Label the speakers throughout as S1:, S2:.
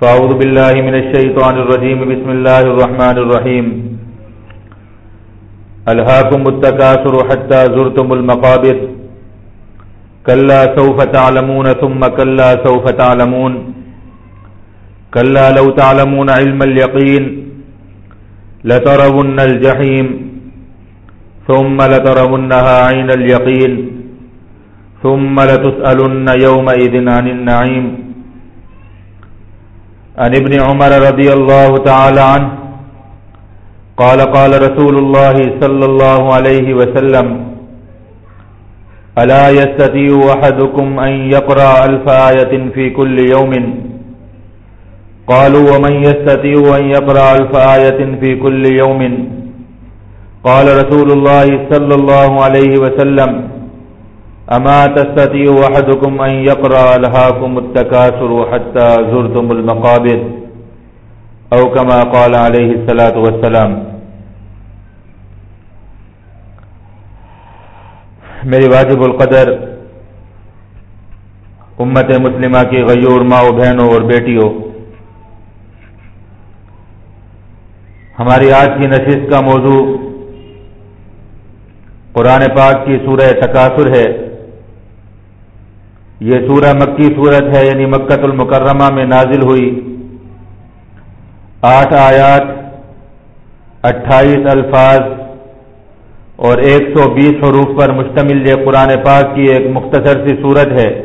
S1: فأعوذ بالله من الشيطان الرجيم. بسم الله الرحمن الرحيم. ألهاكم التكاثر حتى زرتم المقابر. كلا سوف تعلمون ثم كلا سوف تعلمون. كلا لو تعلمون علم اليقين لترون الجحيم. ثم لترونها عين اليقين. ثم لتسألن يومئذ عن النعيم. عن ابن عمر رضي الله تعالى عنه قال قال رسول الله صلى الله عليه وسلم ألا يستطيع أحدكم أن يقرأ ألف آية في كل يوم? قالوا ومن يستطيع أن يقرأ ألف آية في كل يوم؟ قال رسول الله صلى الله عليه وسلم أما تستطيع أحدكم أن يقرأ لهاكم التكاثر حتى زرتم المقابر أو كما قال عليه الصلاة والسلام. میری واجب القدر امت مسلمہ کی غیور ماؤ بہنوں اور بیٹیوں، ہماری آج کی نشست کا موضوع قرآن پاک کی سورہ تکاثر ہے۔ یہ سورہ مکی صورت ہے یعنی مکت المکرمہ میں نازل ہوئی۔ آٹھ آیات، اٹھائیس الفاظ اور ایک سو بیس حروف پر مشتمل یہ قرآن پاک کی ایک مختصر سی صورت ہے۔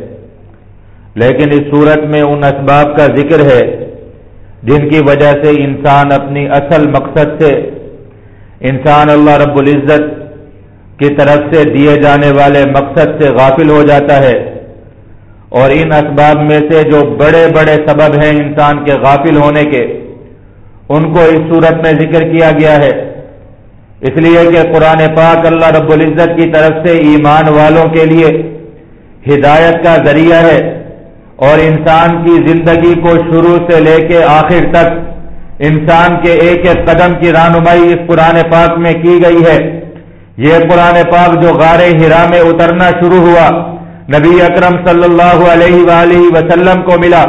S1: لیکن اس صورت میں ان اسباب کا ذکر ہے جن کی وجہ سے انسان اپنی اصل مقصد سے انسان اللہ رب العزت کی طرف سے دیے جانے والے مقصد سے غافل ہو جاتا ہے۔ اور ان اسباب میں سے جو بڑے بڑے سبب ہیں انسان کے غافل ہونے کے، ان کو اس صورت میں ذکر کیا گیا ہے۔ اس لیے کہ قرآن پاک اللہ رب العزت کی طرف سے ایمان والوں کے لیے ہدایت کا ذریعہ ہے اور انسان کی زندگی کو شروع سے لے کے آخر تک انسان کے ایک ایک قدم کی رہنمائی اس قرآن پاک میں کی گئی ہے۔ یہ قرآن پاک جو غار ہرا میں اترنا شروع ہوا نبی اکرم صلی اللہ علیہ وآلہ وسلم کو ملا۔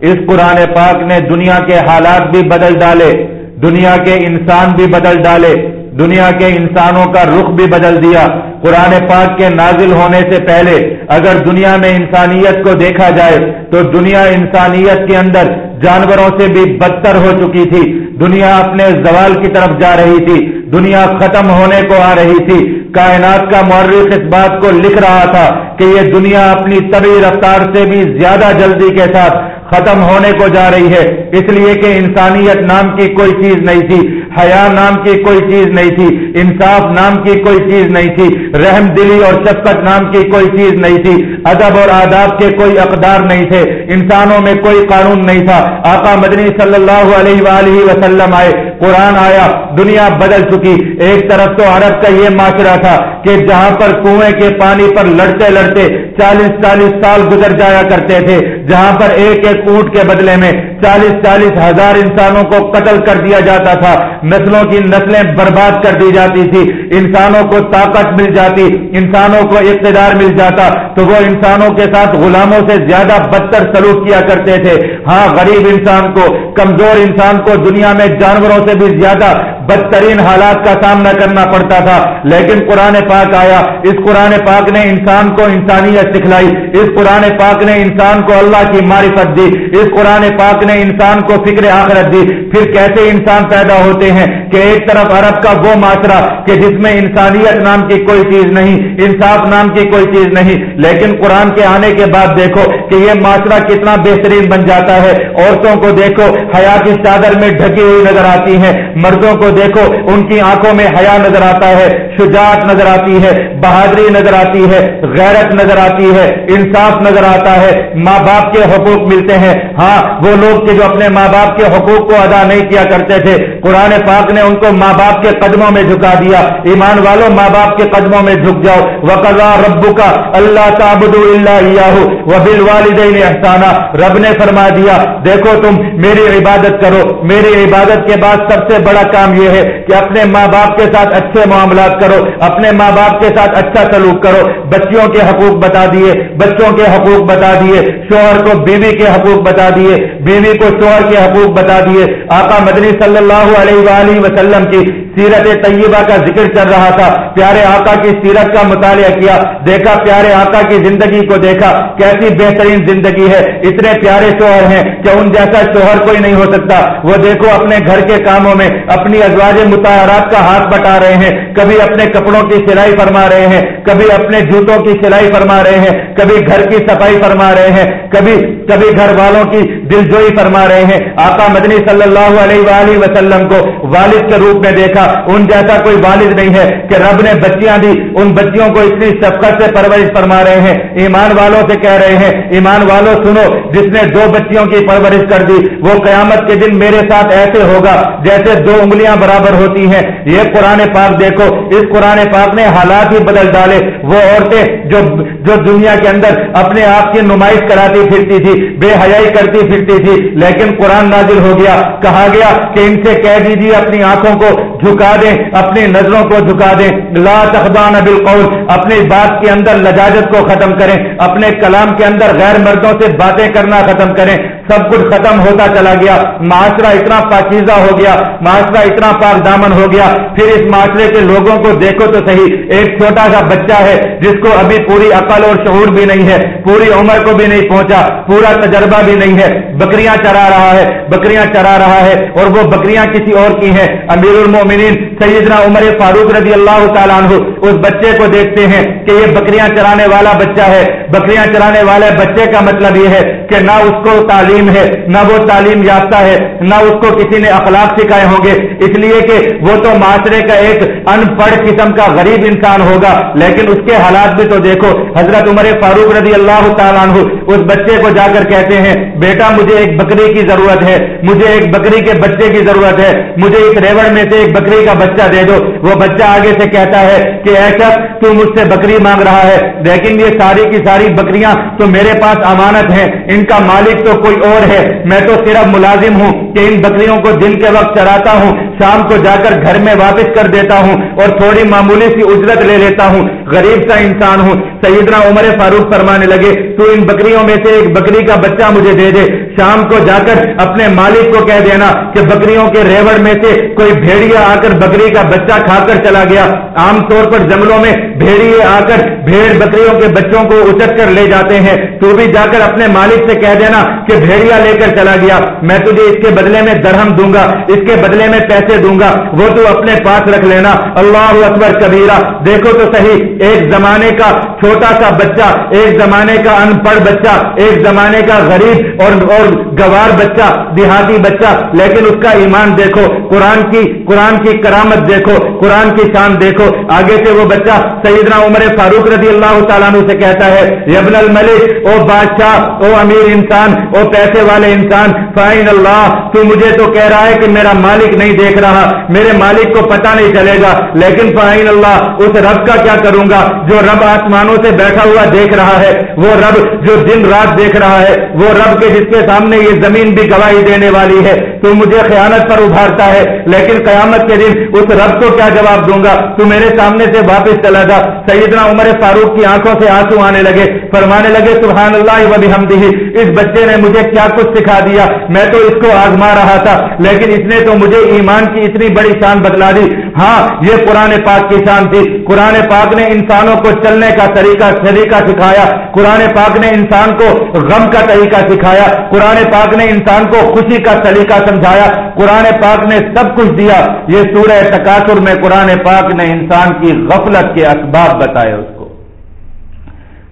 S1: اس قرآن پاک نے دنیا کے حالات بھی بدل ڈالے، دنیا کے انسان بھی بدل ڈالے، دنیا کے انسانوں کا رخ بھی بدل دیا۔ قرآن پاک کے نازل ہونے سے پہلے اگر دنیا میں انسانیت کو دیکھا جائے تو دنیا انسانیت کے اندر جانوروں سے بھی بدتر ہو چکی تھی۔ دنیا اپنے زوال کی طرف جا رہی تھی۔ دنیا ختم ہونے کو آ رہی تھی۔ کائنات کا مورخ اس بات کو لکھ رہا تھا کہ یہ دنیا اپنی طبی رفتار سے بھی زیادہ جلدی کے ساتھ ختم ہونے کو جا رہی ہے۔ اس لیے کہ انسانیت نام کی کوئی چیز نہیں تھی، حیا نام کی کوئی چیز نہیں تھی، انصاف نام کی کوئی چیز نہیں تھی، رحم دلی اور شفقت نام کی کوئی چیز نہیں تھی، ادب اور آداب کے کوئی اقدار نہیں تھے۔ انسانوں میں کوئی قانون نہیں تھا۔ آقا مدنی صلی اللہ علیہ وآلہ وسلم آئے، قرآن آیا، دنیا بدل چکی۔ ایک طرف تو عرب کا یہ معاشرہ تھا کہ جہاں پر کنویں کے پانی پر لڑتے لڑتے چالیس چالیس سال گزر جایا کرتے تھے، جہاں پر ایک ایک اونٹ کے بدلے میں چالیس چالیس ہزار انسانوں کو قتل کر دیا جاتا تھا۔ نسلوں کی نسلیں برباد کر دی جاتی تھی۔ انسانوں کو طاقت مل جاتی، انسانوں کو اقتدار مل جاتا۔ تو وہ انسانوں کے ساتھ غلاموں سے زیادہ بدتر سلوک کیا کرتے تھے۔ ہاں غریب انسان کو، کمزور انسان کو دنیا میں جانوروں سے بھی زیادہ بدترین حالات کا سامنا کرنا پڑتا تھا۔ لیکن قرآن پاک آیا۔ اس قرآن پاک نے انسان کو انسانیت سکھلائی۔ اس قرآن پاک نے انسان کو اللہ کی معرفت دی۔ اس قرآن پاک نے انسان کو فکر آخرت دی۔ پھر کیسے انسان پیدا ہوتے ہیں کہ ایک طرف عرب کا وہ معاشرہ کہ جس میں انسانیت نام کی کوئی چیز نہیں، انصاف نام کی کوئی چیز نہیں۔ لیکن قرآن کے آنے کے بعد دیکھو کہ یہ معاشرہ کتنا بہترین بن جاتا ہے۔ عورتوں کو دیکھو، حیا کی چادر میں ڈھکی ہوئی نظر آتی ہیں مردوں کو دیکھو، ان کی آنکھوں میں حیا نظر آتا ہے۔ شجاعت نظر آتی ہے، بہادری نظر آتی ہے، غیرت نظر آتی ہے، انصاف نظر آتا ہے۔ ماں باپ کے حقوق ملتے ہیں۔ ہاں وہ لوگ لوگ کہ جو اپنے ماں باپ کے حقوق کو ادا نہیں کیا کرتے تھے۔ قرآن پاک نے ان کو ماں باپ کے قدموں میں جھکا دیا۔ ایمان والوں ماں باپ کے قدموں میں جھک جاؤ۔ وقضا ربو کا اللہ تعبد اللہ و بل والدین احسانہ رب نے فرما دیا، دیکھو تم، میری عبادت کرو۔ میری عبادت کے بعد سب سے بڑا کام یہ ہے کہ اپنے ماں باپ کے ساتھ اچھے معاملات کرو۔ اپنے ماں باپ کے ساتھ اچھا سلوک کرو۔ بچیوں کے حقوق بتا دیے، بچوں کے حقوق بتا دیے۔ شوہر کو بیوی کے حقوق بتا دیے، بیوی کو شوہر کے حقوق بتا دیے۔ آقا مدنی صلی اللہ علیہ وآلہ وسلم کی سیرت طیبہ کا ذکر چل رہا تھا۔ پیارے آقا کی سیرت کا مطالعہ کیا۔ دیکھا، پیارے آقا کی زندگی کو دیکھا۔ کیسی بہترین زندگی ہے۔ اتنے پیارے شوہر ہیں کہ ان جیسا شوہر کوئی نہیں ہو سکتا۔ وہ دیکھو، اپنے گھر کے کاموں میں اپنی ازواج متحرات کا ہاتھ بٹا رہے ہیں۔ کبھی اپنے کپڑوں کی سلائی فرما رہے ہیں۔ کبھی اپنے جوتوں کی سلائی فرما رہے ہیں۔ کبھی گھر کی صفائی فرما رہے ہیں۔ کبھی کبھی گھر والوں کی دل جوئی فرما رہے ہیں۔ آقا مدنی صلی اللہ علیہ وآلہ وسلم کو والد کے روپ میں دیکھا۔ ان جیسا کوئی والد نہیں ہے کہ رب نے بچیاں دی، ان بچیوں کو اتنی شفقت سے پرورش فرما رہے ہیں۔ ایمان والوں سے کہہ رہے ہیں، ایمان والوں سنو، جس نے دو بچیوں کی پرورش کر دی، وہ قیامت کے دن میرے ساتھ ایسے ہوگا جیسے دو انگلیاں برابر ہوتی ہیں۔ یہ قرآن پاک دیکھو، اس قرآن پاک نے حالات ہی بدل ڈالے۔ وہ عورتیں جو جو دنیا کے اندر اپنے آپ کی نمائش کراتی پھرتی تھی، بے حیائی کرتی پھرتی تھی، لیکن قرآن نازل ہو گیا۔ کہا گیا کہ ان سے کہہ دیجیے اپنی آنکھوں کو جھکا دیں، اپنی نظروں کو جھکا دیں۔ لا تخبان بالقول، اپنی بات کے اندر لجاجت کو ختم کریں۔ اپنے کلام کے اندر غیر مردوں سے باتیں کرنا ختم کریں۔ سب کچھ ختم ہوتا چلا گیا۔ معاشرہ اتنا پاکیزہ ہو گیا، معاشرہ اتنا پاک دامن ہو گیا۔ پھر اس معاشرے کے لوگوں کو دیکھو تو صحیح، ایک چھوٹا سا بچہ ہے جس کو ابھی پوری عقل اور شعور بھی نہیں ہے، پوری عمر کو بھی نہیں پہنچا، پورا تجربہ بھی نہیں ہے۔ بکریاں چرا رہا ہے، بکریاں چرا رہا ہے اور وہ بکریاں کسی اور کی ہیں۔ امیر المومنین سیدنا عمر فاروق رضی اللہ تعالیٰ عنہ اس بچے کو دیکھتے ہیں کہ یہ بکریاں چرانے والا بچہ ہے۔ بکریاں چرانے والے بچے کا مطلب یہ ہے کہ نہ اس کو تعلیم ہے، نہ وہ تعلیم یافتہ ہے، نہ اس کو کسی نے اخلاق سکھائے ہوں گے۔ اس لیے کہ وہ تو معاشرے کا ایک ان پڑھ قسم کا غریب انسان ہوگا، لیکن اس کے حالات بھی تو دیکھو، حضرت عمر فاروق رضی اللہ تعالیٰ عنہ اس بچے کو جا کر کہتے ہیں، بیٹا، مجھے ایک بکری کی ضرورت ہے، مجھے ایک بکری کے بچے کی ضرورت ہے، مجھے اس ریوڑ میں سے ایک بکری کا بچہ دے دو۔ وہ بچہ آگے سے کہتا ہے کہ ایسا تو مجھ سے بکری مانگ رہا ہے، لیکن یہ ساری کی ساری بکریاں تو میرے پاس امانت ہیں، ان کا مالک تو کوئی اور ہے؟ میں تو صرف ملازم ہوں کہ ان بکریوں کو دن کے وقت چراتا ہوں، شام کو جا کر گھر میں واپس کر دیتا ہوں اور تھوڑی معمولی سی اجرت لے لیتا ہوں۔ غریب سا انسان ہوں۔ سیدنا عمر فاروق فرمانے لگے، تو ان بکریوں میں سے ایک بکری کا بچہ مجھے دے دے۔ شام کو جا کر اپنے مالک کو کہہ دینا کہ بکریوں کے ریوڑ میں سے کوئی بھیڑیا آ کر بکری کا بچہ کھا کر چلا گیا۔ عام طور پر جنگلوں میں بھیڑیے آ کر بھیڑ بکریوں کے بچوں کو اچک کر لے جاتے ہیں۔ تو بھی جا کر اپنے مالک سے کہہ دینا کہ بھیڑیا لے کر چلا گیا۔ میں تجھے اس کے بدلے میں درہم دوں گا، اس کے بدلے میں پیسے دوں گا، وہ تو اپنے پاس رکھ لینا۔ اللہ اکبر کبیرہ، دیکھو تو صحیح، ایک زمانے کا چھوٹا سا بچہ، ایک زمانے کا ان پڑھ بچہ، ایک زمانے کا غریب اور اور گوار بچہ، دیہاتی بچہ، لیکن اس کا ایمان دیکھو، قرآن کی قرآن کی کرامت دیکھو، قرآن کی شان دیکھو۔ آگے سے وہ بچہ سیدنا عمر فاروق رضی اللہ تعالیٰ عنہ سے کہتا ہے یبن الملک، او بادشاہ، او امیر انسان، او پیسے والے انسان، فائن اللہ، تو مجھے تو کہہ رہا ہے کہ میرا مالک نہیں دیکھ رہا، میرے مالک کو پتہ نہیں چلے گا، لیکن فائن اللہ، اس رب کا کیا کروں گا؟ جو رب آسمانوں سے بیٹھا ہوا دیکھ رہا ہے، وہ رب جو دن رات دیکھ رہا ہے، وہ رب کے جس کے ساتھ سامنے یہ زمین بھی گواہی دینے والی ہے، تو مجھے خیانت پر ابھارتا ہے، لیکن قیامت کے دن اس رب کو کیا جواب دوں گا؟ تو میرے سامنے سے واپس چلا جا۔ سیدنا عمر فاروق کی آنکھوں سے آنسو آنے لگے، فرمانے لگے، سبحان اللہ و بحمدہ، اس بچے نے مجھے کیا کچھ سکھا دیا؟ میں تو اس کو آزما رہا تھا، لیکن اس نے تو مجھے ایمان کی اتنی بڑی شان بتلا دی۔ ہاں یہ قرآن پاک کی شان تھی۔ قرآن پاک نے انسانوں کو چلنے کا طریقہ طریقہ سکھایا۔ قرآن پاک نے انسان کو غم کا طریقہ سکھایا۔ قرآن پاک نے انسان کو خوشی کا طریقہ سمجھایا، قرآن پاک نے سب کچھ دیا۔ یہ سورہ تقاصر میں قرآن پاک نے انسان کی غفلت کے اسباب بتائے اس کو۔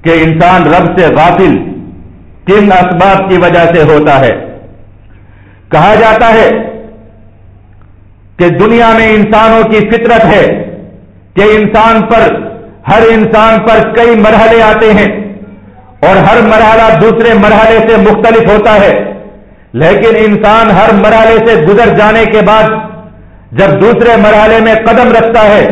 S1: کہ انسان رب سے غافل کن اسباب کی وجہ سے ہوتا ہے۔ کہا جاتا ہے کہ دنیا میں انسانوں کی فطرت ہے کہ انسان پر، ہر انسان پر کئی مرحلے آتے ہیں۔ اور ہر مرحلہ دوسرے مرحلے سے مختلف ہوتا ہے۔ لیکن انسان ہر مرحلے سے گزر جانے کے بعد جب دوسرے مرحلے میں قدم رکھتا ہے،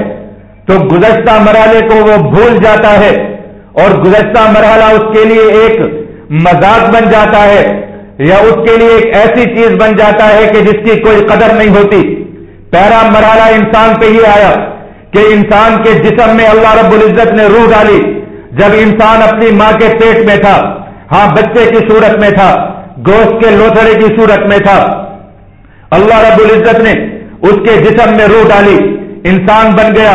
S1: تو گزشتہ مرحلے کو وہ بھول جاتا ہے اور گزشتہ مرحلہ اس کے لیے ایک مذاق بن جاتا ہے یا اس کے لیے ایک ایسی چیز بن جاتا ہے کہ جس کی کوئی قدر نہیں ہوتی۔ پہلا مرحلہ انسان پہ ہی آیا کہ انسان کے جسم میں اللہ رب العزت نے روح ڈالی۔ جب انسان اپنی ماں کے پیٹ میں تھا ہاں بچے کی صورت میں تھا، گوشت کے لوتھڑے کی صورت میں تھا، اللہ رب العزت نے اس کے جسم میں روح ڈالی، انسان بن گیا،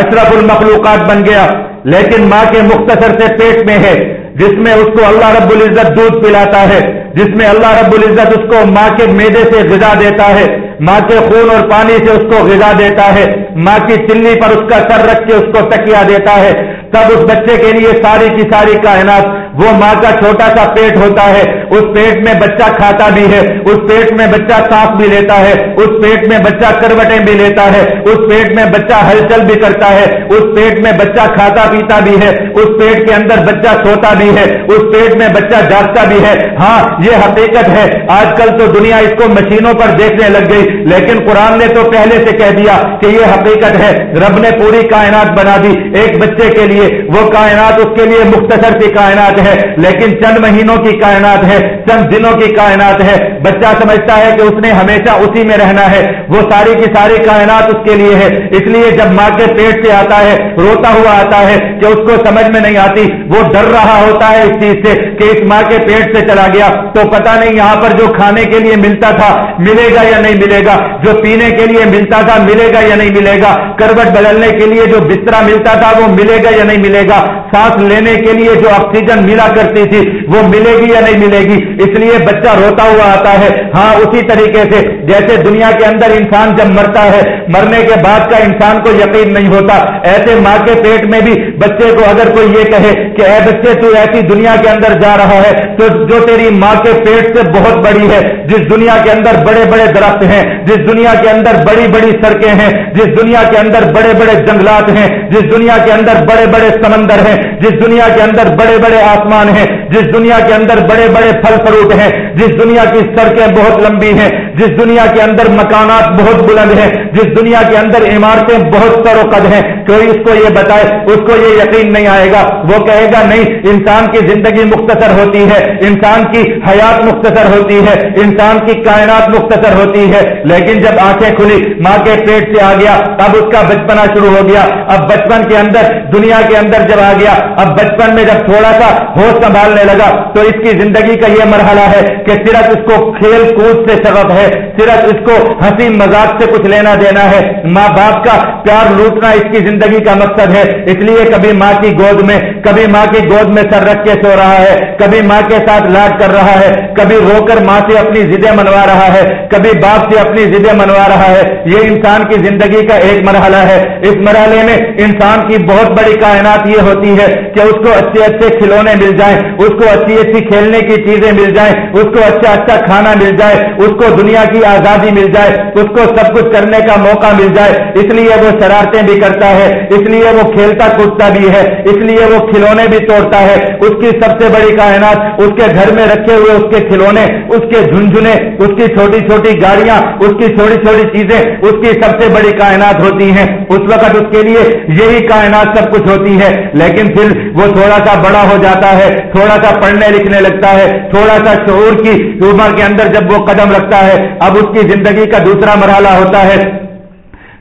S1: اشرف المخلوقات بن گیا، لیکن ماں کے مختصر سے پیٹ میں ہے، جس میں اس کو اللہ رب العزت دودھ پلاتا ہے، جس میں اللہ رب العزت اس کو ماں کے میدے سے غذا دیتا ہے، ماں کے خون اور پانی سے اس کو غذا دیتا ہے، ماں کی چلی پر اس کا سر رکھ کے اس کو تکیا دیتا ہے تب اس بچے کے لیے ساری کی ساری کائنات، وہ ماں کا چھوٹا سا پیٹ ہوتا ہے، اس پیٹ میں بچہ کھاتا بھی ہے، اس پیٹ میں بچہ سانس بھی لیتا ہے، اس پیٹ میں بچہ کروٹیں بھی لیتا ہے، اس پیٹ میں بچہ ہلچل بھی کرتا ہے، اس پیٹ میں بچہ کھاتا پیتا بھی ہے، اس پیٹ کے اندر بچہ سوتا بھی ہے، اس پیٹ میں بچہ جاگتا بھی ہے۔ ہاں یہ حقیقت ہے، آج کل تو دنیا اس کو مشینوں پر دیکھنے لگ گئی، لیکن قرآن نے تو پہلے سے کہہ دیا کہ یہ حقیقت ہے، رب نے پوری کائنات بنا دی، ایک بچے کے لیے وہ کائنات اس کے لیے مختصر سی کائنات ہے، لیکن چند مہینوں کی کائنات ہے، چند دنوں کی کائنات ہے۔ بچہ سمجھتا ہے کہ اس نے ہمیشہ اسی میں رہنا ہے۔ وہ ساری کی ساری کائنات اس کے لیے ہے۔ اس لیے جب ماں کے پیٹ سے آتا ہے، روتا ہوا آتا ہے کہ اس کو سمجھ میں نہیں آتی، وہ ڈر رہا ہوتا ہے اس چیز سے کہ اس ماں کے پیٹ سے چلا گیا۔ تو پتا نہیں یہاں پر جو کھانے کے لیے ملتا تھا، ملے گا یا نہیں ملے گا؟ جو پینے کے لیے ملتا تھا، ملے گا یا نہیں ملے گا؟ کروٹ بدلنے کے لیے جو بسترا ملتا تھا، وہ ملے گا یا نہیں ملے گا۔ سانس لینے کے لیے جو آکسیجن ملا کرتی تھی، وہ ملے گی یا نہیں ملے گی؟ اس لیے بچہ روتا ہوا آتا ہے۔ ہاں اسی طریقے سے جیسے دنیا کے اندر انسان جب مرتا ہے، مرنے کے بعد کا انسان کو یقین نہیں ہوتا۔ ایسے ماں کے پیٹ میں بھی بچے کو اگر کوئی یہ کہے کہ، اے بچے، تو ایسی دنیا کے اندر جا رہا ہے، تو جو تیری ماں کے پیٹ سے بہت بڑی ہے، جس دنیا کے اندر بڑے بڑے درخت ہیں، جس دنیا کے اندر بڑی بڑی سڑکیں ہیں، جس دنیا کے اندر بڑے بڑے جنگلات ہیں، جس دنیا کے اندر بڑے بڑے سمندر ہیں، جس دنیا کے اندر بڑے بڑے آسمان ہیں، جس دنیا کے اندر بڑے بڑے پھل فروٹ ہیں، جس دنیا کی سڑکیں بہت لمبی ہیں جس دنیا کے اندر مکانات بہت بلند ہیں، جس دنیا کے اندر عمارتیں بہت سر و قد ہیں، کوئی اس کو یہ بتائے، اس کو یہ یقین نہیں آئے گا۔ وہ کہے گا، نہیں، انسان کی زندگی مختصر ہوتی ہے، انسان کی حیات مختصر ہوتی ہے، انسان کی کائنات مختصر ہوتی ہے۔ لیکن جب آنکھیں کھلی، ماں کے پیٹ سے آ گیا، اب اس کا بچپنا شروع ہو گیا۔ اب بچپن کے اندر، دنیا کے اندر جب آ گیا، اب بچپن میں جب تھوڑا سا ہوش سنبھالنے لگا، تو اس کی زندگی کا یہ مرحلہ ہے کہ صرف اس کو کھیل کود سے سبب ہے۔ صرف اس کو ہنسی مذاق سے کچھ لینا دینا ہے۔ ماں باپ کا پیار لوٹنا اس کی زندگی کا مقصد ہے۔ اس لیے کبھی ماں کی گود میں، کبھی ماں کی گود میں سر رکھ کے سو رہا ہے۔ کبھی ماں کے ساتھ لاڈ کر رہا ہے۔ کبھی رو کر ماں سے اپنی ضدیں منوا رہا ہے۔ کبھی باپ سے اپنی ضدیں منوا رہا ہے۔ یہ انسان کی زندگی کا ایک مرحلہ ہے۔ اس مرحلے میں انسان کی بہت بڑی کائنات یہ ہوتی ہے کہ اس کو اچھے اچھے کھلونے مل جائیں۔ اس کو اچھی اچھی کھیلنے کی چیزیں مل جائیں۔ اس کو اچھا اچھا کھانا مل جائے۔ اس کو دنیا کی آزادی مل جائے، اس کو سب کچھ کرنے کا موقع مل جائے۔ اس لیے وہ شرارتیں بھی کرتا ہے، اس لیے وہ کھیلتا کودتا بھی ہے، اس لیے وہ کھلونے بھی توڑتا ہے۔ اس کی سب سے بڑی کائنات اس کے گھر میں رکھے ہوئے اس کے کھلونے، اس کے جھنجھنے، اس کی چھوٹی چھوٹی گاڑیاں، اس کی چھوٹی چھوٹی چیزیں، اس کی سب سے بڑی کائنات ہوتی ہیں۔ اس وقت اس کے لیے یہی کائنات سب کچھ ہوتی ہے لیکن پھر وہ تھوڑا سا بڑا ہو جاتا ہے، تھوڑا سا پڑھنے لکھنے لگتا ہے، تھوڑا سا شعور کی عمر کے اندر جب وہ قدم رکھتا ہے اب اس کی زندگی کا دوسرا مرحلہ ہوتا ہے۔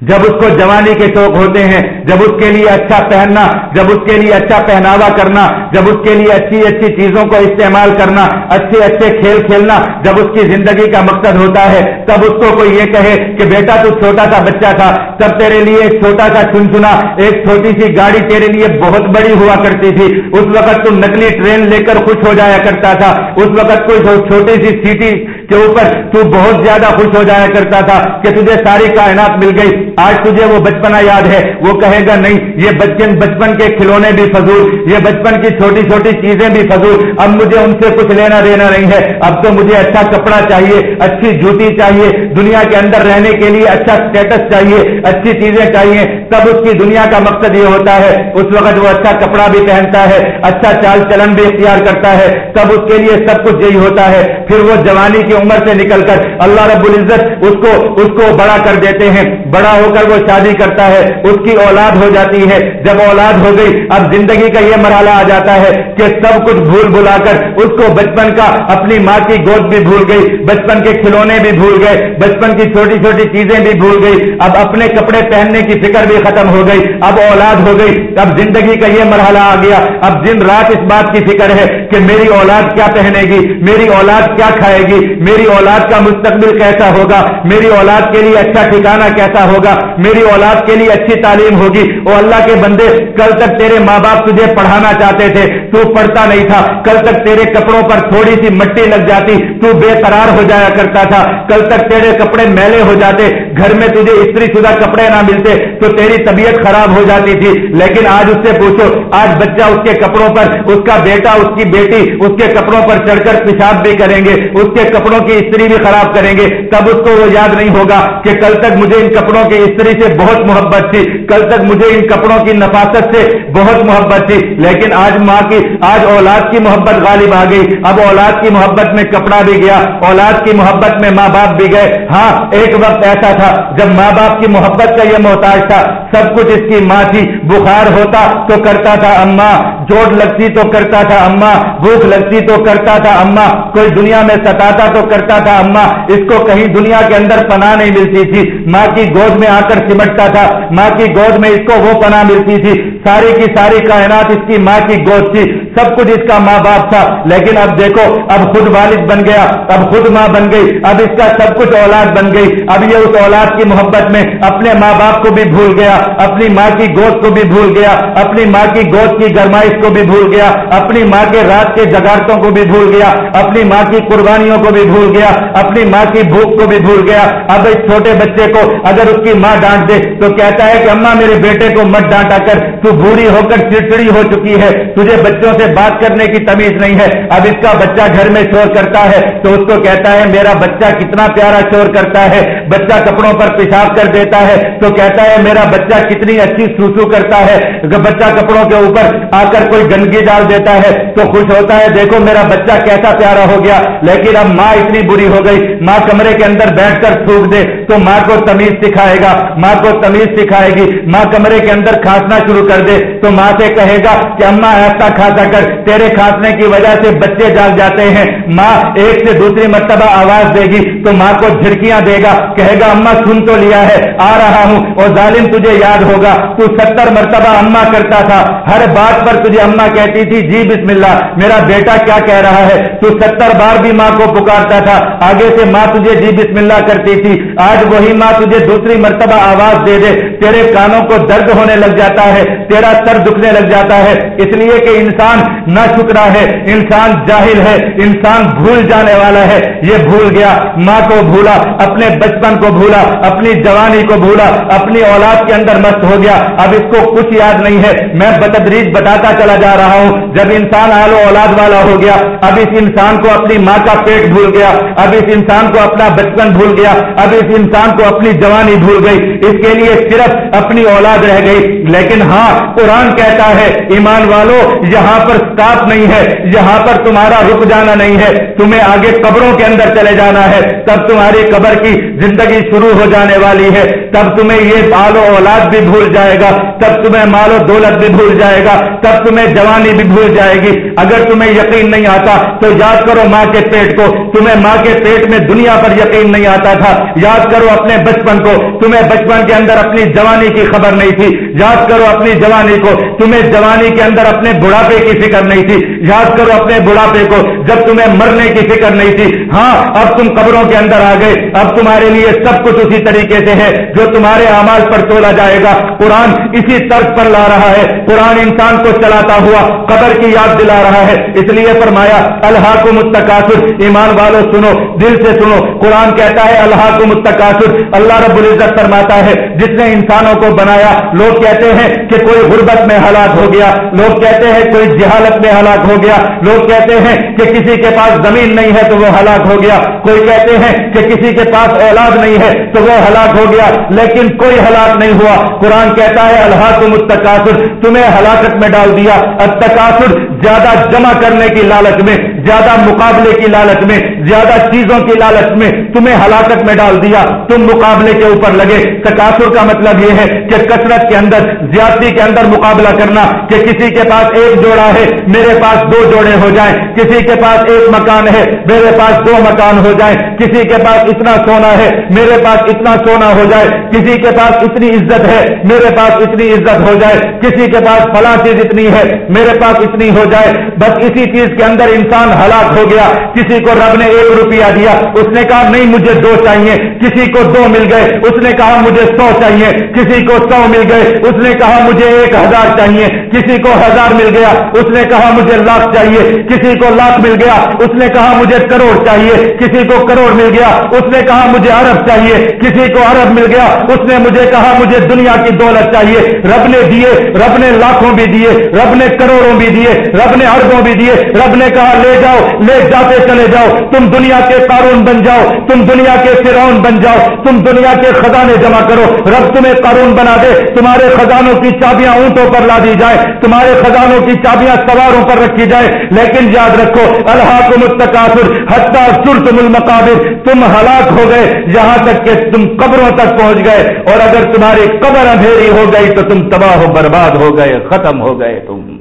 S1: جب اس کو جوانی کے شوق ہوتے ہیں، جب اس کے لیے اچھا پہننا، جب اس کے لیے اچھا پہناوا کرنا، جب اس کے لیے اچھی اچھی چیزوں کو استعمال کرنا، اچھے اچھے کھیل کھیلنا جب اس کی زندگی کا مقصد ہوتا ہے، تب اس کو کوئی یہ کہے کہ بیٹا تو چھوٹا سا بچہ تھا، تب تیرے لیے ایک چھوٹا سا چن چنا ایک چھوٹی سی گاڑی تیرے لیے بہت بڑی ہوا کرتی تھی۔ اس وقت تو نکلی ٹرین لے کر خوش ہو جایا کرتا تھا۔ اس وقت کوئی چھوٹی سی سیٹی کے اوپر تو بہت زیادہ خوش ہو جایا کرتا تھا کہ تجھے ساری کائنات مل گئی۔ آج تجھے وہ بچپنا یاد ہے۔ وہ کہے گا نہیں، یہ بچپن بچپن کے کھلونے بھی فضول، یہ بچپن کی چھوٹی چھوٹی چیزیں بھی فضول۔ اب مجھے ان سے کچھ لینا دینا نہیں ہے۔ اب تو مجھے اچھا کپڑا چاہیے، اچھی جوتی چاہیے، دنیا کے اندر رہنے کے لیے اچھا اسٹیٹس چاہیے، اچھی چیزیں چاہیے۔ تب اس کی دنیا کا مقصد یہ ہوتا ہے، اس وقت وہ اچھا کپڑا بھی پہنتا ہے اچھا چال چلن بھی اختیار کرتا ہے۔ تب اس کے لیے سب کچھ یہی ہوتا ہے۔ پھر وہ جوانی کی عمر سے نکل کر اللہ رب العزت اس کو اس کو بڑا کر دیتے ہیں۔ بڑا ہو کر وہ شادی کرتا ہے، اس کی اولاد ہو جاتی ہے۔ جب اولاد ہو گئی، اب زندگی کا یہ مرحلہ آ جاتا ہے کہ سب کچھ بھول بھلا کر اس کو بچپن کا اپنی ماں کی گود بھی بھول گئی، بچپن کے کھلونے بھی بھول گئے، بچپن کی چھوٹی چھوٹی چیزیں بھی بھول گئی۔ اب اپنے کپڑے پہننے کی فکر بھی ختم ہو گئی۔ اب اولاد ہو گئی، اب زندگی کا یہ مرحلہ آ گیا۔ اب دن رات اس بات کی فکر ہے کہ میری اولاد کیا پہنے گی، میری اولاد کیا کھائے گی، میری اولاد کا مستقبل کیسا ہوگا، میری اولاد کے لیے اچھا ٹھکانا کیسا ہوگا۔ میری اولاد کے لیے اچھی تعلیم ہوگی۔ او اللہ کے بندے، کل تک تیرے ماں باپ تجھے پڑھانا چاہتے تھے۔ تو پڑھتا نہیں تھا۔ کل تک تیرے کپڑوں پر تھوڑی سی مٹی لگ جاتی۔ تو بے قرار ہو جایا کرتا تھا۔ کل تک تیرے کپڑے میلے ہو جاتے۔ گھر میں تجھے استری شدہ کپڑے نہ ملتے تو تیری طبیعت خراب ہو جاتی تھی۔ لیکن آج اس سے پوچھو، آج بچہ اس کے کپڑوں پر، اس کا بیٹا، اس کی بیٹی اس کے کپڑوں پر چڑھ کر پیشاب بھی کریں گے، اس کے کپڑوں کی استری بھی خراب کریں گے۔ تب اس کو وہ یاد نہیں ہوگا کہ کل تک مجھے ان کپڑوں کی استری سے بہت محبت تھی۔ کل تک مجھے ان کپڑوں کی نفاست سے بہت محبت تھی، لیکن آج ماں کی، آج اولاد کی محبت غالب آ گئی۔ اب اولاد کی محبت میں کپڑا بھی گیا، اولاد کی محبت میں ماں باپ بھی گئے۔ ہاں ایک وقت ایسا تھا جب ماں باپ کی محبت کا یہ محتاج تھا۔ سب کچھ اس کی ماں تھی۔ بخار ہوتا تو کرتا تھا اما چوٹ لگتی تو کرتا تھا اما بھوک لگتی تو کرتا تھا اما کوئی دنیا میں ستاتا تو کرتا تھا اما اس کو کہیں دنیا کے اندر پناہ نہیں ملتی تھی۔ ماں کی گود میں آ کر سمٹتا تھا۔ ماں کی گود میں اس کو وہ پناہ ملتی تھی۔ ساری کی ساری کائنات اس کی ماں کی گود تھی۔ سب کچھ اس کا ماں باپ تھا، لیکن اب دیکھو، اب خود والد بن گیا، اب خود ماں بن گئی، اب اس کا سب کچھ اولاد بن گئی، اب یہ اس اولاد کی محبت میں اپنے ماں باپ کو بھی بھول گیا، اپنی ماں کی گود کو بھی بھول گیا، اپنی ماں کی گود کی گرمائش کو بھی بھول گیا، اپنی ماں کے رات کے جگارتوں کو بھی بھول گیا، اپنی ماں کی قربانیوں کو بھی بھول گیا، اپنی ماں کی بھوک کو بھی بھول گیا۔ اب اس چھوٹے بچے کو اگر اس کی ماں ڈانٹ دے تو کہتا ہے کہ اما میرے بیٹے کو مت ڈانٹا کر، تو بوڑھی ہو کر چڑچڑی ہو چکی ہے، تجھے بچوں سے بات کرنے کی تمیز نہیں ہے۔ اب اس کا بچہ گھر میں شور کرتا ہے تو اس کو کہتا ہے، میرا بچہ کتنا پیارا شور کرتا ہے۔ بچہ کپڑوں پر پیشاب کر دیتا ہے تو کہتا ہے، میرا بچہ کتنی اچھی سوسو کرتا ہے۔ بچہ کپڑوں کے اوپر آ کر کوئی گندگی ڈال دیتا ہے تو خوش ہوتا ہے، دیکھو میرا بچہ کیسا پیارا ہو گیا۔ لیکن اب ماں اتنی بری ہو گئی۔ ماں کمرے کے اندر بیٹھ کر تھوک دے تو ماں کو تمیز سکھائے گا۔ ماں کو تمیز سکھائے گی۔ ماں کمرے کے اندر کھانسنا شروع کر دے تو ماں سے کہے گا کہ اما ایسا کھانسا کر تیرے کھانسنے کی وجہ سے بچے جاگ جاتے ہیں۔ ماں ایک سے دوسری مرتبہ آواز دے گی تو ماں کو جھڑکیاں دے گا۔ کہے گا اما سن تو لیا ہے، آ رہا ہوں اور ظالم تجھے یاد ہوگا۔ تو ستر مرتبہ اما کرتا تھا۔ ہر بات پر تجھے اما کہتی تھی جی بسم اللہ، میرا بیٹا کیا کہہ رہا ہے؟ تو ستر بار بھی ماں کو پکارتا تھا۔ آگے سے ماں تجھے جی بسم اللہ کرتی تھی۔ آج وہی ماں تجھے دوسری مرتبہ آواز دے دے۔ تیرے کانوں کو درد ہونے لگ جاتا ہے، تیرا سر دکھنے لگ جاتا ہے۔ اس لیے کہ انسان نہ شکرا ہے، انسان جاہل ہے، انسان بھول جانے والا ہے۔ یہ بھول گیا، ماں کو بھولا، اپنے بچپن کو بھولا، اپنی جوانی کو بھولا، اپنی اولاد کے اندر مست ہو گیا۔ اب اس کو کچھ یاد نہیں ہے۔ میں بتدریج بتاتا چلا جا رہا ہوں۔ جب انسان آلو اولاد والا ہو گیا، اب اس انسان کو اپنی ماں کا پیٹ بھول گیا، اب اس انسان کو اپنا بچپن بھول گیا، اب اس انسان کو اپنی جوانی بھول گئی۔ اس کے لیے صرف اپنی اولاد رہ گئی۔ لیکن ہاں قرآن کہتا ہے، ایمان والو، یہاں پر اسٹاپ نہیں ہے، یہاں پر تمہارا رک جانا نہیں ہے، تمہیں آگے قبروں کے اندر چلے جانا ہے۔ تب تمہاری قبر کی زندگی شروع ہو جانے والی ہے۔ تب تمہیں یہ بالو اولاد بھی بھول جائے گا۔ تب تمہیں مالو دولت بھی بھول جائے گا۔ تب تمہیں جوانی بھی بھول جائے گی۔ اگر تمہیں یقین نہیں آتا تو یاد کرو ماں کے پیٹ کو۔ تمہیں ماں کے پیٹ میں دنیا پر یقین نہیں آتا تھا۔ یاد کرو اپنے بچپن کو۔ تمہیں بچپن کے اندر اپنی جوانی کی خبر نہیں تھی۔ یاد کرو اپنی جوانی کو۔ تمہیں جوانی کے اندر اپنے بڑھاپے کی فکر نہیں تھی۔ یاد کرو اپنے بڑھاپے کو، جب تمہیں مرنے کی فکر نہیں تھی۔ ہاں اب تم قبروں کے اندر آ گئے۔ اب تمہارے لیے سب کچھ اسی طریقے سے ہے جو تمہارے اعمال پر تولا جائے گا۔ قرآن اسی طرز پر لا رہا ہے۔ قرآن انسان کو چلاتا ہوا قبر کی یاد دلا رہا ہے۔ اس لیے فرمایا اللہ کو متقاصر ایمان والو سنو، دل سے سنو۔ قرآن کہتا ہے اللہ کو متقاصر اللہ رب العزت فرماتا ہے، جس نے انسانوں کو بنایا، لوگ کہتے ہیں کہ کوئی غربت میں ہلاک ہو گیا۔ لوگ کہتے ہیں، کوئی حالت میں ہلاک ہو گیا۔ لوگ کہتے ہیں کہ کسی کے پاس زمین نہیں ہے تو وہ ہلاک ہو گیا۔ کوئی کہتے ہیں کہ کسی کے پاس اولاد نہیں ہے تو وہ ہلاک ہو گیا۔ لیکن کوئی ہلاک نہیں ہوا۔ قرآن کہتا ہے اللہ تم متقاصر تمہیں ہلاکت میں ڈال دیا۔ التکاثر، زیادہ جمع کرنے کی لالچ میں، زیادہ مقابلے کی لالچ میں۔ زیادہ چیزوں کی لالچ میں تمہیں ہلاکت میں ڈال دیا، تم مقابلے کے اوپر لگے۔ تقاصر کا مطلب یہ ہے کہ کثرت کے اندر، زیادتی کے اندر مقابلہ کرنا کہ کسی کے پاس ایک جوڑا ہے، میرے پاس دو جوڑے ہو جائیں۔ کسی کے پاس ایک مکان ہے، میرے پاس دو مکان ہو جائیں۔ کسی کے پاس اتنا سونا ہے، میرے پاس اتنا سونا ہو جائے۔ کسی کے پاس اتنی عزت ہے، میرے پاس اتنی عزت ہو جائے۔ کسی کے پاس فلاں چیز اتنی ہے، میرے پاس اتنی ہو جائے۔ بس اسی چیز کے اندر انسان ہلاک ہو گیا۔ کسی کو رب نے ایک روپیہ دیا۔ اس نے کہا، نہیں، مجھے دو چاہیے۔ کسی کو دو مل گئے۔ اس نے کہا، مجھے سو چاہیے۔ کسی کو سو مل گئے۔ اس نے کہا، مجھے ایک ہزار چاہیے۔ کسی کو ہزار مل گیا۔ اس نے کہا، مجھے لاکھ چاہیے۔ کسی کو لاکھ مل گیا۔ اس نے کہا، مجھے کروڑ چاہیے۔ کسی کو کروڑ مل گیا۔ اس نے کہا، مجھے ارب چاہیے۔ کسی کو ارب مل گیا۔ اس نے مجھے کہا، مجھے دنیا کی دولت چاہیے۔ رب نے دیے، رب نے لاکھوں بھی دیے۔ رب نے کروڑوں بھی دیے۔ رب نے اربوں بھی دیے۔ رب نے کہا، لے جاؤ، لے جاتے چلے جاؤ۔ تو تم دنیا کے قارون بن جاؤ، تم دنیا کے فرعون بن جاؤ، تم دنیا کے خزانے جمع کرو۔ رب تمہیں قارون بنا دے، تمہارے خزانوں کی چابیاں اونٹوں پر لا دی جائے تمہارے خزانوں کی چابیاں سواروں پر رکھی جائے لیکن یاد رکھو اللہ کو متقاصر حتہ تم المقابر، تم ہلاک ہو گئے یہاں تک کہ تم قبروں تک پہنچ گئے۔ اور اگر تمہاری قبر اندھیری ہو گئی تو تم تباہ و برباد ہو گئے، ختم ہو گئے تم۔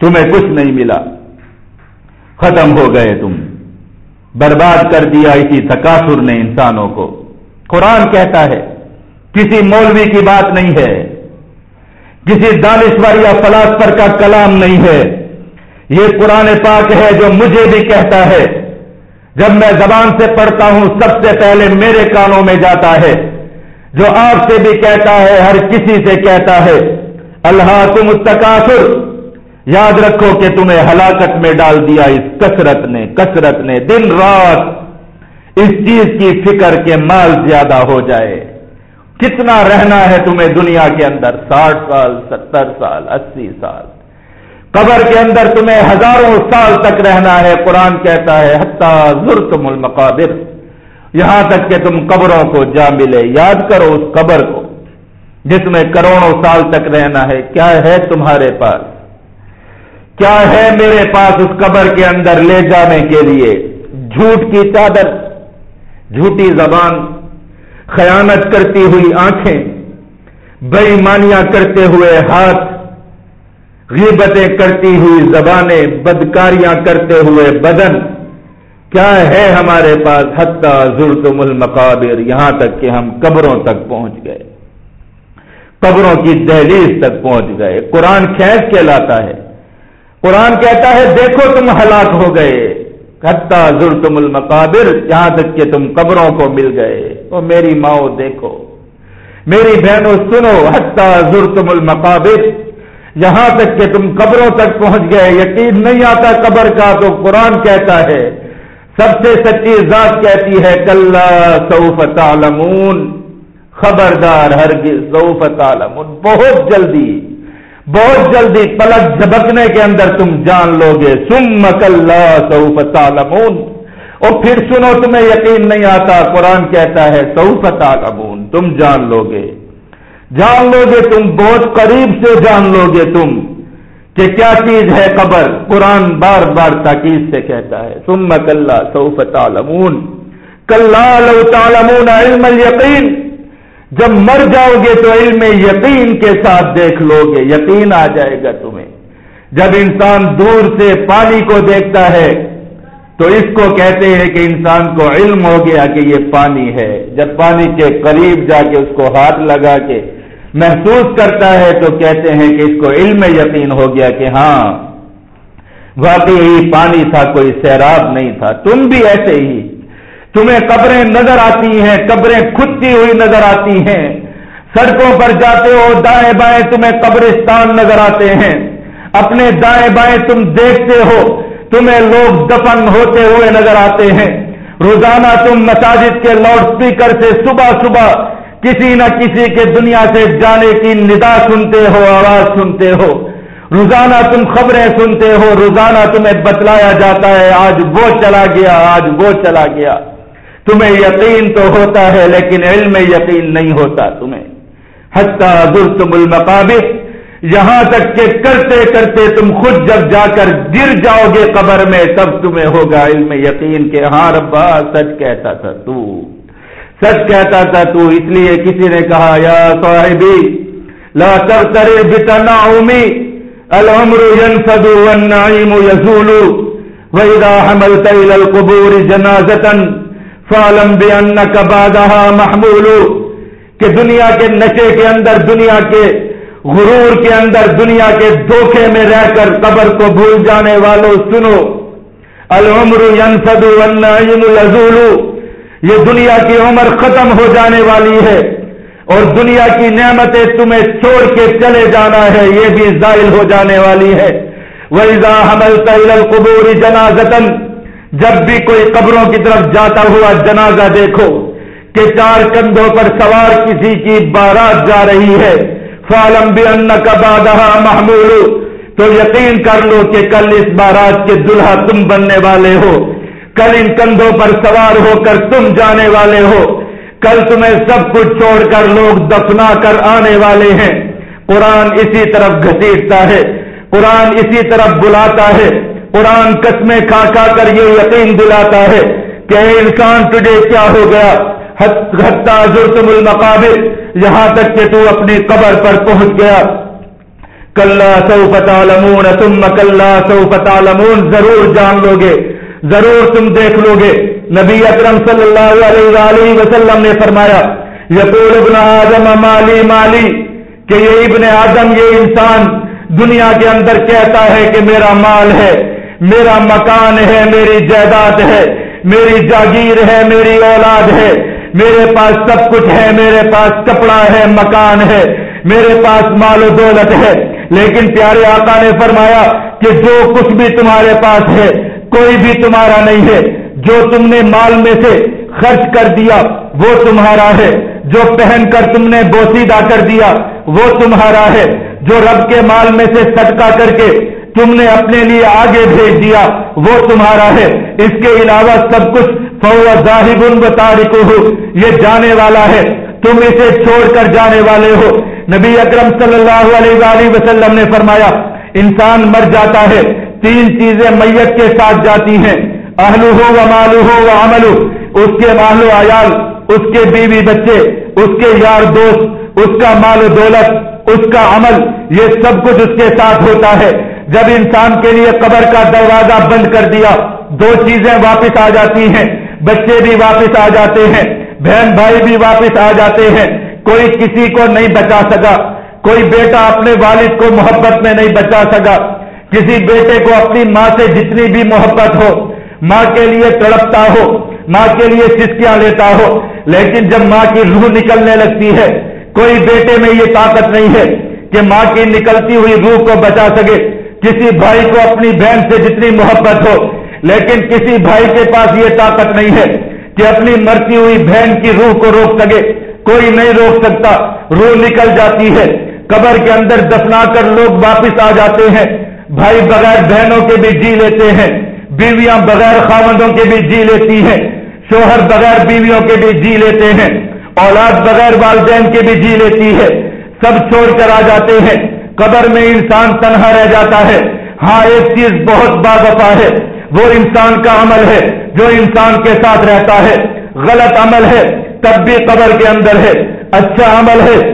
S1: تمہیں کچھ نہیں ملا۔ ختم ہو گئے تم۔ برباد کر دیا اسی تقاصر نے انسانوں کو۔ قرآن کہتا ہے، کسی مولوی کی بات نہیں ہے، کسی دانشور یا فلاسفر کا کلام نہیں ہے۔ یہ قرآن پاک ہے جو مجھے بھی کہتا ہے۔ جب میں زبان سے پڑھتا ہوں، سب سے پہلے میرے کانوں میں جاتا ہے۔ جو آپ سے بھی کہتا ہے، ہر کسی سے کہتا ہے۔ اللہ تم تقاصر یاد رکھو کہ تمہیں ہلاکت میں ڈال دیا اس کثرت نے کثرت نے۔ دن رات اس چیز کی فکر کے مال زیادہ ہو جائے۔ کتنا رہنا ہے تمہیں دنیا کے اندر؟ ساٹھ سال، ستر سال، اسی سال۔ قبر کے اندر تمہیں ہزاروں سال تک رہنا ہے۔ قرآن کہتا ہے، حتیٰ ضرور المقابر یہاں تک کہ تم قبروں کو جا ملے۔ یاد کرو اس قبر کو جس میں کروڑوں سال تک رہنا ہے۔ کیا ہے تمہارے پاس؟ کیا ہے میرے پاس اس قبر کے اندر لے جانے کے لیے؟ جھوٹ کی چادر، جھوٹی زبان، خیانت کرتی ہوئی آنکھیں بےمانیاں کرتے ہوئے ہاتھ، غیبتیں کرتی ہوئی زبانیں، بدکاریاں کرتے ہوئے بدن۔ کیا ہے ہمارے پاس؟ حتہ ظلم المقابر، یہاں تک کہ ہم قبروں تک پہنچ گئے۔ قبروں کی دہلیز تک پہنچ گئے۔ قرآن کھینچ کے لاتا ہے۔ قرآن کہتا ہے، دیکھو تم ہلاک ہو گئے۔ حتہ ظلم تم المقابر یہاں تک کہ تم قبروں کو مل گئے۔ تو میری ماؤ دیکھو۔ میری بہنوں سنو حتہ ظلم تم المقابر یہاں تک کہ تم قبروں تک پہنچ گئے۔ یقین نہیں آتا قبر کا تو قرآن کہتا ہے۔ سب سے سچی ذات کہتی ہے کل سعف تعلمون۔ خبردار ہرگز سعف تعلمون۔ بہت جلدی۔ بہت جلدی پلک جھبکنے کے اندر تم جان لو گے سم مکل تعلمون۔ اور پھر سنو، تمہیں یقین نہیں آتا، قرآن کہتا ہے سعف تعلمون، تم جان لو گے جان لو گے تم، بہت قریب سے جان لو گے تم، کہ کیا چیز ہے قبر؟ قرآن بار بار تاکید سے کہتا ہے۔ سم مکل سعف تعلمون۔ کل تعلمون علم یقین جب مر جاؤ گے تو علم یقین کے ساتھ دیکھ لو گے، یقین آ جائے گا تمہیں۔ جب انسان دور سے پانی کو دیکھتا ہے، تو اس کو کہتے ہیں کہ انسان کو علم ہو گیا کہ یہ پانی ہے۔ جب پانی کے قریب جا کے اس کو ہاتھ لگا کے محسوس کرتا ہے، تو کہتے ہیں کہ اس کو علم یقین ہو گیا کہ ہاں واقعی پانی تھا، کوئی سیراب نہیں تھا۔ تم بھی ایسے ہی تمہیں قبریں نظر آتی ہیں، قبریں کھدتی ہوئی نظر آتی ہیں۔ سڑکوں پر جاتے ہو، دائیں بائیں تمہیں قبرستان نظر آتے ہیں۔ اپنے دائیں بائیں تم دیکھتے ہو، تمہیں لوگ دفن ہوتے ہوئے نظر آتے ہیں۔ روزانہ تم مساجد کے لاؤڈ اسپیکر سے صبح صبح کسی نہ کسی کے دنیا سے جانے کی ندا سنتے ہو، آواز سنتے ہو۔ روزانہ تم خبریں سنتے ہو، روزانہ تمہیں بتلایا جاتا ہے، آج وہ چلا گیا، آج وہ چلا گیا۔ تمہیں یقین تو ہوتا ہے لیکن علم یقین نہیں ہوتا تمہیں۔ حتیٰ تم المقابر، یہاں تک کہ کرتے کرتے تم خود جب جا کر گر جاؤ گے قبر میں، تب تمہیں ہوگا علم یقین کہ ہاں ربا سچ کہتا تھا تو۔ سچ کہتا تھا تو، اس لیے کسی نے کہا، یا صاحبی، لا تر بتنا العمر ينفد والنعيم يزول، وإذا حملت إلى القبور جنازة فعلم بأنك بعدها محمول، کہ دنیا کے نشے کے اندر، دنیا کے غرور کے اندر، دنیا کے دھوکے میں رہ کر قبر کو بھول جانے والوں، سنو، العمر ينفد والنعيم يزول، یہ دنیا کی عمر ختم ہو جانے والی ہے، اور دنیا کی نعمتیں تمہیں چھوڑ کے چلے جانا ہے، یہ بھی ظاہر ہو جانے والی ہے۔ ویزا حمل تل قبور جنازتن جب بھی کوئی قبروں کی طرف جاتا ہوا جنازہ دیکھو کہ چار کندھوں پر سوار کسی کی بارات جا رہی ہے۔ فالم بھی ان کا بادہ محمول۔ تو یقین کر لو کہ کل اس بارات کے دلہا تم بننے والے ہو۔ کل ان کندھوں پر سوار ہو کر تم جانے والے ہو۔ کل تمہیں سب کچھ چھوڑ کر لوگ دفنا کر آنے والے ہیں۔ قرآن اسی طرف گھسیٹتا ہے۔ قرآن اسی طرف بلاتا ہے۔ قرآن قسمیں کھا کھا کر یہ یقین دلاتا ہے کہ انسان تجھے کیا ہو گیا؟ تم المقابر، یہاں تک کہ تو اپنی قبر پر پہنچ گیا۔ کل سو تعلمون تم کل سو تعلمون، ضرور جان لو گے ضرور تم دیکھ لو گے نبی اکرم صلی اللہ علیہ وآلہ وسلم نے فرمایا، یقول ابن آدم، مالی مالی، کہ یہ ابن آدم، یہ انسان دنیا کے اندر کہتا ہے کہ میرا مال ہے۔ میرا مکان ہے، میری جائیداد ہے، میری جاگیر ہے، میری اولاد ہے۔ میرے پاس سب کچھ ہے، میرے پاس کپڑا ہے، مکان ہے، میرے پاس مال و دولت ہے۔ لیکن پیارے آقا نے فرمایا کہ جو کچھ بھی تمہارے پاس ہے، کوئی بھی تمہارا نہیں ہے۔ جو تم نے مال میں سے خرچ کر دیا، وہ تمہارا ہے۔ جو پہن کر تم نے بوسیدہ کر دیا، وہ تمہارا ہے۔ جو رب کے مال میں سے صدقہ کر کے تم نے اپنے لیے آگے بھیج دیا، وہ تمہارا ہے۔ اس کے علاوہ سب کچھ ظاہب تاریخ ہو یہ جانے والا ہے۔ تم اسے چھوڑ کر جانے والے ہو۔ نبی اکرم صلی اللہ علیہ وآلہ وسلم نے فرمایا، انسان مر جاتا ہے، تین چیزیں میت کے ساتھ جاتی ہیں۔ اہلو ہو و مالو ہو و عمل اس کے مال و عیال، اس کے بیوی بچے، اس کے یار دوست، اس کا مال و دولت، اس کا عمل، یہ سب کچھ اس کے ساتھ ہوتا ہے۔ جب انسان کے لیے قبر کا دروازہ بند کر دیا، دو چیزیں واپس آ جاتی ہیں، بچے بھی واپس آ جاتے ہیں، بہن بھائی بھی واپس آ جاتے ہیں، کوئی کسی کو نہیں بچا سکا، کوئی بیٹا اپنے والد کو محبت میں نہیں بچا سکا، کسی بیٹے کو اپنی ماں سے جتنی بھی محبت ہو، ماں کے لیے تڑپتا ہو، ماں کے لیے سسکیاں لیتا ہو، لیکن جب ماں کی روح نکلنے لگتی ہے، کوئی بیٹے میں یہ طاقت نہیں ہے کہ ماں کی نکلتی ہوئی روح کو بچا سکے۔ کسی بھائی کو اپنی بہن سے جتنی محبت ہو، لیکن کسی بھائی کے پاس یہ طاقت نہیں ہے کہ اپنی مرتی ہوئی بہن کی روح کو روک سکے۔ کوئی نہیں روک سکتا، روح نکل جاتی ہے۔ قبر کے اندر دفنا کر لوگ واپس آ جاتے ہیں۔ بھائی بغیر بہنوں کے بھی جی لیتے ہیں، بیویاں بغیر خاوندوں کے بھی جی لیتی ہیں۔ شوہر بغیر بیویوں کے بھی جی لیتے ہیں۔ اولاد بغیر والدین کے بھی جی لیتی ہے۔ سب چھوڑ کر آ جاتے ہیں۔ قبر میں انسان تنہا رہ جاتا ہے۔ ہاں ایک چیز بہت باغفا ہے۔ وہ انسان کا عمل ہے جو انسان کے ساتھ رہتا ہے۔ غلط عمل ہے، تب بھی قبر کے اندر ہے۔ اچھا عمل ہے،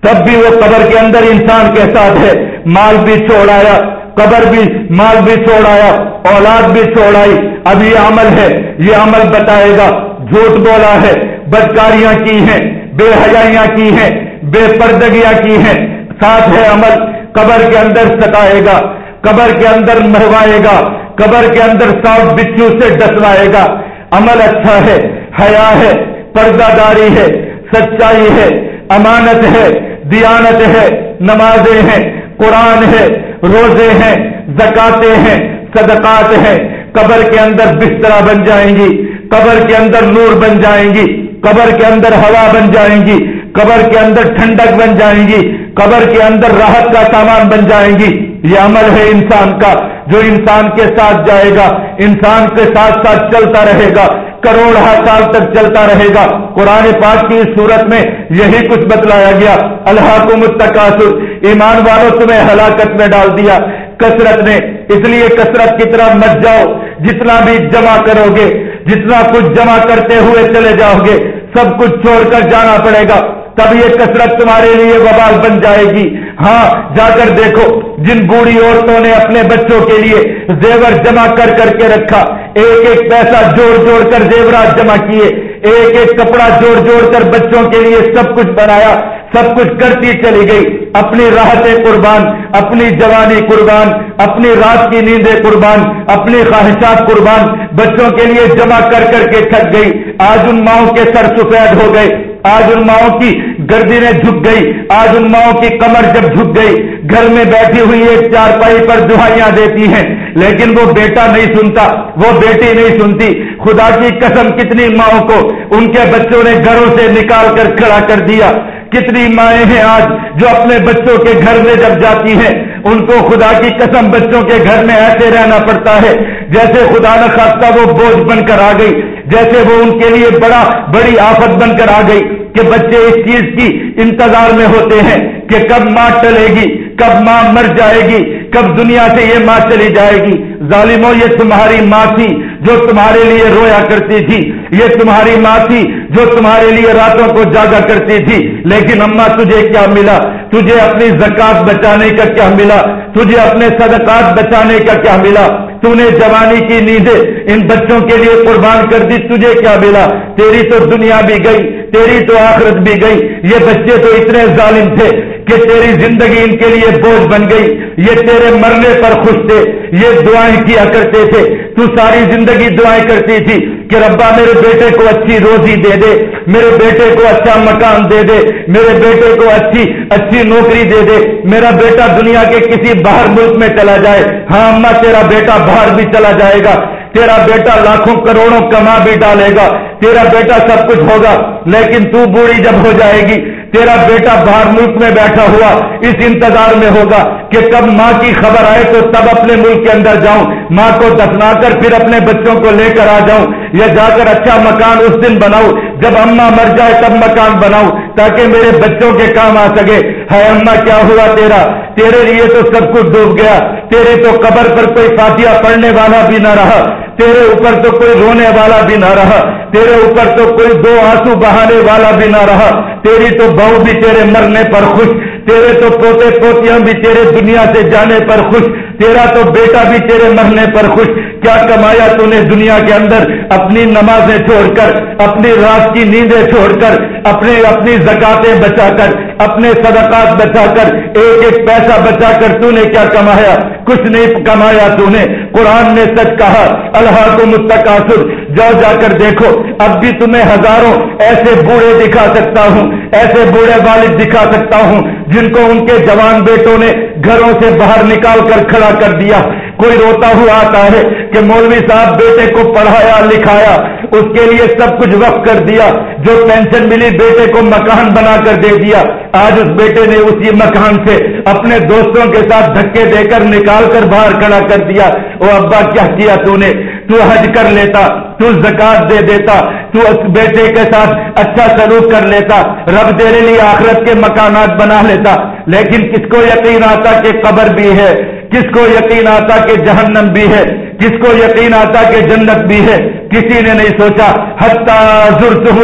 S1: تب بھی وہ قبر کے اندر انسان کے ساتھ ہے۔ مال بھی چھوڑ آیا، قبر بھی مال بھی چھوڑ آیا، اولاد بھی چھوڑ آئی۔ اب یہ عمل ہے، یہ عمل بتائے گا۔ جھوٹ بولا ہے، بدکاریاں کی ہیں، بے حیاں کی ہیں، بے پردگیاں کی ہیں۔ ساتھ ہے عمل، قبر کے اندر ستائے گا، قبر کے اندر مروائے گا، قبر کے اندر ساؤ بچوں سے ڈسوائے گا۔ عمل اچھا ہے، حیا ہے پردہ داری ہے، سچائی ہے، امانت ہے، دیانت ہے، نمازیں ہیں، قرآن ہے، روزے ہیں، زکاتے ہیں، صدقات ہیں۔ قبر کے اندر بسترا بن جائیں گی، قبر کے اندر نور بن جائیں گی، قبر کے اندر ہوا بن جائیں گی۔ قبر کے اندر ٹھنڈک بن جائیں گی، قبر کے اندر راحت کا سامان بن جائیں گی۔ یہ عمل ہے انسان کا۔ جو انسان کے ساتھ جائے گا، انسان کے ساتھ ساتھ چلتا رہے گا۔ کروڑ سال تک چلتا رہے گا۔ قرآن پاک کی اس صورت میں یہی کچھ بتلایا گیا۔ اللہ کو متقاصر ایمان والوں تمہیں ہلاکت میں ڈال دیا۔ کثرت نے۔ اس لیے کثرت کی طرح مت جاؤ۔ جتنا بھی جمع کرو گے، جتنا کچھ جمع کرتے ہوئے چلے جاؤ گے، سب کچھ چھوڑ کر جانا پڑے گا۔ تب یہ کثرت تمہارے لیے وبال بن جائے گی۔ ہاں جا کر دیکھو، جن بوڑھی عورتوں نے اپنے بچوں کے لیے زیور جمع کر کر کے رکھا، ایک ایک پیسہ جوڑ جوڑ کر زیورات جمع کیے، ایک ایک کپڑا جوڑ جوڑ کر بچوں کے لیے سب کچھ بنایا، سب کچھ کرتی چلی گئی۔ اپنی راحت قربان، اپنی جوانی قربان، اپنی رات کی نیندیں قربان، اپنی خواہشات قربان، بچوں کے لیے جمع کر کر کے تھک گئی۔ آج ان ماؤں کے سر سفید ہو گئے۔ آج ان ماؤں کی گردینیں جھک گئی، آج ان ماؤں کی کمر جب جھک گئی، گھر میں بیٹھی ہوئی ایک چار پائی پر دہائیاں دیتی ہیں، لیکن وہ بیٹا نہیں سنتا، وہ بیٹی نہیں سنتی۔ خدا کی قسم کتنی ماؤں کو ان کے بچوں نے گھروں سے نکال کر کھڑا کر دیا۔ کتنی مائیں ہیں آج جو اپنے بچوں کے گھر میں جب جاتی ہیں ان کو خدا کی قسم بچوں کے گھر میں ایسے رہنا پڑتا ہے، جیسے خدا نہ خاصہ وہ بوجھ بن کر آ گئی، جیسے وہ ان کے لیے بڑا، بڑی آفت بن کر آ گئی کہ بچے اس چیز کی انتظار میں ہوتے ہیں کہ کب ماں ٹلے گی۔ کب ماں مر جائے گی؟ کب دنیا سے یہ ماں چلی جائے گی؟ ظالموں، یہ تمہاری ماں تھی جو تمہارے لیے رویا کرتی تھی۔ یہ تمہاری ماں تھی جو تمہارے لیے راتوں کو جاگا کرتی تھی۔ لیکن اما تجھے کیا ملا؟ تجھے اپنی زکات بچانے کا کیا ملا؟ تجھے اپنے صدقات بچانے کا کیا ملا؟ تو نے جوانی کی نیندیں ان بچوں کے لیے قربان کر دی، تجھے کیا ملا؟ تیری تو دنیا بھی گئی۔ تیری تو آخرت بھی گئی، یہ بچے تو اتنے ظالم تھے کہ تیری زندگی ان کے لیے بوجھ بن گئی۔ یہ تیرے مرنے پر خوش تھے، یہ دعائیں کیا کرتے تھے۔ تو ساری زندگی دعائیں کرتی تھی کہ ربا میرے بیٹے کو اچھی روزی دے دے، میرے بیٹے کو اچھا مکان دے دے، میرے بیٹے کو اچھی اچھی نوکری دے دے۔ میرا بیٹا دنیا کے کسی باہر ملک میں چلا جائے ہاں اما، تیرا بیٹا باہر بھی چلا جائے گا۔ تیرا بیٹا لاکھوں کروڑوں کما بھی ڈالے گا، تیرا بیٹا سب کچھ ہوگا، لیکن تو بوڑھی جب ہو جائے گی، تیرا بیٹا باہر ملک میں بیٹھا ہوا اس انتظار میں ہوگا کہ کب ماں کی خبر آئے تو تب اپنے ملک کے اندر جاؤں، ماں کو دفنا کر پھر اپنے بچوں کو لے کر آ جاؤں یا جا کر اچھا مکان اس دن بناؤں۔ جب اما مر جائے تب مکان بناؤں تاکہ میرے بچوں کے کام آ سکے۔ ہے اما کیا ہوا تیرا؟ تیرے لیے تو سب کچھ ڈوب گیا۔ تیرے تو قبر پر کوئی فاتحہ پڑھنے والا بھی نہ رہا۔ تیرے اوپر تو کوئی رونے والا بھی نہ رہا۔ تیرے اوپر تو کوئی دو آنسو بہانے والا بھی نہ رہا۔ تیری تو بہو بھی تیرے مرنے پر خوش۔ تیرے تو پوتے پوتیاں بھی تیرے دنیا سے جانے پر خوش۔ تیرا تو بیٹا بھی تیرے مرنے پر خوش۔ کیا کمایا تو نے دنیا کے اندر؟ اپنی نمازیں چھوڑ کر، اپنی رات کی نیندیں چھوڑ کر، اپنے اپنی زکاتیں بچا کر، اپنے صدقات بچا کر، ایک ایک پیسہ بچا کر تو نے کیا کمایا؟ کچھ نہیں کمایا تو نے۔ قرآن نے سچ کہا اللہ کو متقاصر جاؤ جا کر دیکھو۔ اب بھی تمہیں ہزاروں ایسے بوڑھے دکھا سکتا ہوں، ایسے بوڑھے والد دکھا سکتا ہوں، جن کو ان کے جوان بیٹوں نے گھروں سے باہر نکال کر کھڑا کر دیا۔ کوئی روتا ہوا آتا ہے کہ مولوی صاحب بیٹے کو پڑھایا لکھایا، اس کے لیے سب کچھ وقف کر دیا، جو پینشن ملی بیٹے کو مکان بنا کر دے دیا۔ آج اس بیٹے نے اسی مکان سے اپنے دوستوں کے ساتھ دھکے دے کر نکال کر باہر کھڑا کر دیا۔ وہ ابا، کیا کیا تو نے؟ تو حج کر لیتا، تو زکات دے دیتا، تو اس بیٹے کے ساتھ اچھا سلوک کر لیتا، رب تیرے لیے آخرت کے مکانات بنا لیتا۔ لیکن کس کو یقین آتا کہ قبر بھی ہے؟ کس کو یقین آتا کہ جہنم بھی ہے کس کو یقین آتا کہ جنت بھی ہے، کسی نے نہیں سوچا، حتیٰ